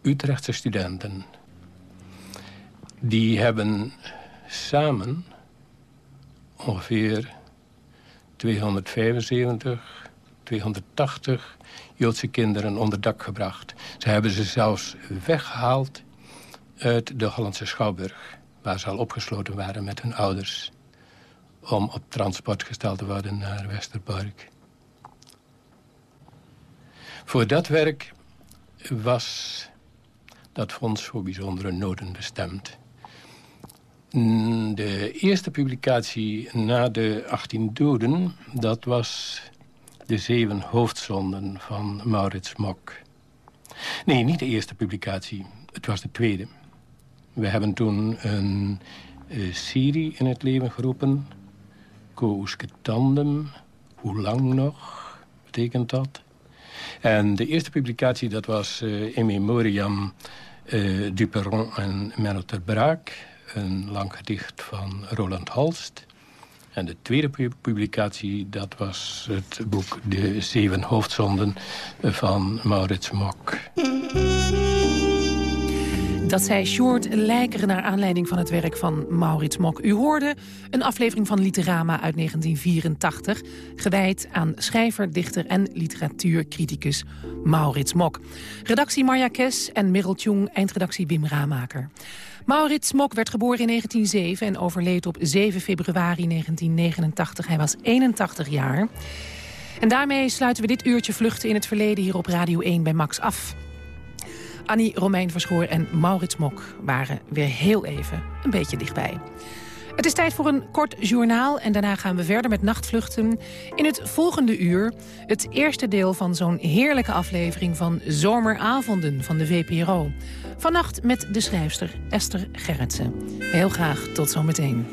Utrechtse studenten. Die hebben samen ongeveer 275, 280 Joodse kinderen onder dak gebracht. Ze hebben ze zelfs weggehaald uit de Hollandse Schouwburg... waar ze al opgesloten waren met hun ouders... om op transport gesteld te worden naar Westerbork. Voor dat werk was dat fonds voor bijzondere noden bestemd. De eerste publicatie na de 18 doden, dat was de zeven hoofdzonden van Maurits Mok. Nee, niet de eerste publicatie. Het was de tweede. We hebben toen een uh, serie in het leven geroepen. Kouske Tandem. Hoe lang nog? Betekent dat? En de eerste publicatie, dat was uh, in memoriam uh, Duperon en Menno ter Braak. Een lang gedicht van Roland Halst. En de tweede publicatie, dat was het boek De Zeven Hoofdzonden van Maurits Mok. Dat zei Short Lijker naar aanleiding van het werk van Maurits Mok. U hoorde een aflevering van Literama uit 1984... gewijd aan schrijver, dichter en literatuurcriticus Maurits Mok. Redactie Marja Kes en Merel Tjong, eindredactie Wim Ramaker. Maurits Mok werd geboren in 1907 en overleed op 7 februari 1989. Hij was 81 jaar. En daarmee sluiten we dit uurtje vluchten in het verleden hier op Radio 1 bij Max af. Annie Romein Verschoor en Maurits Mok waren weer heel even een beetje dichtbij. Het is tijd voor een kort journaal en daarna gaan we verder met nachtvluchten. In het volgende uur het eerste deel van zo'n heerlijke aflevering van Zomeravonden van de VPRO. Vannacht met de schrijfster Esther Gerritsen. Heel graag tot zometeen.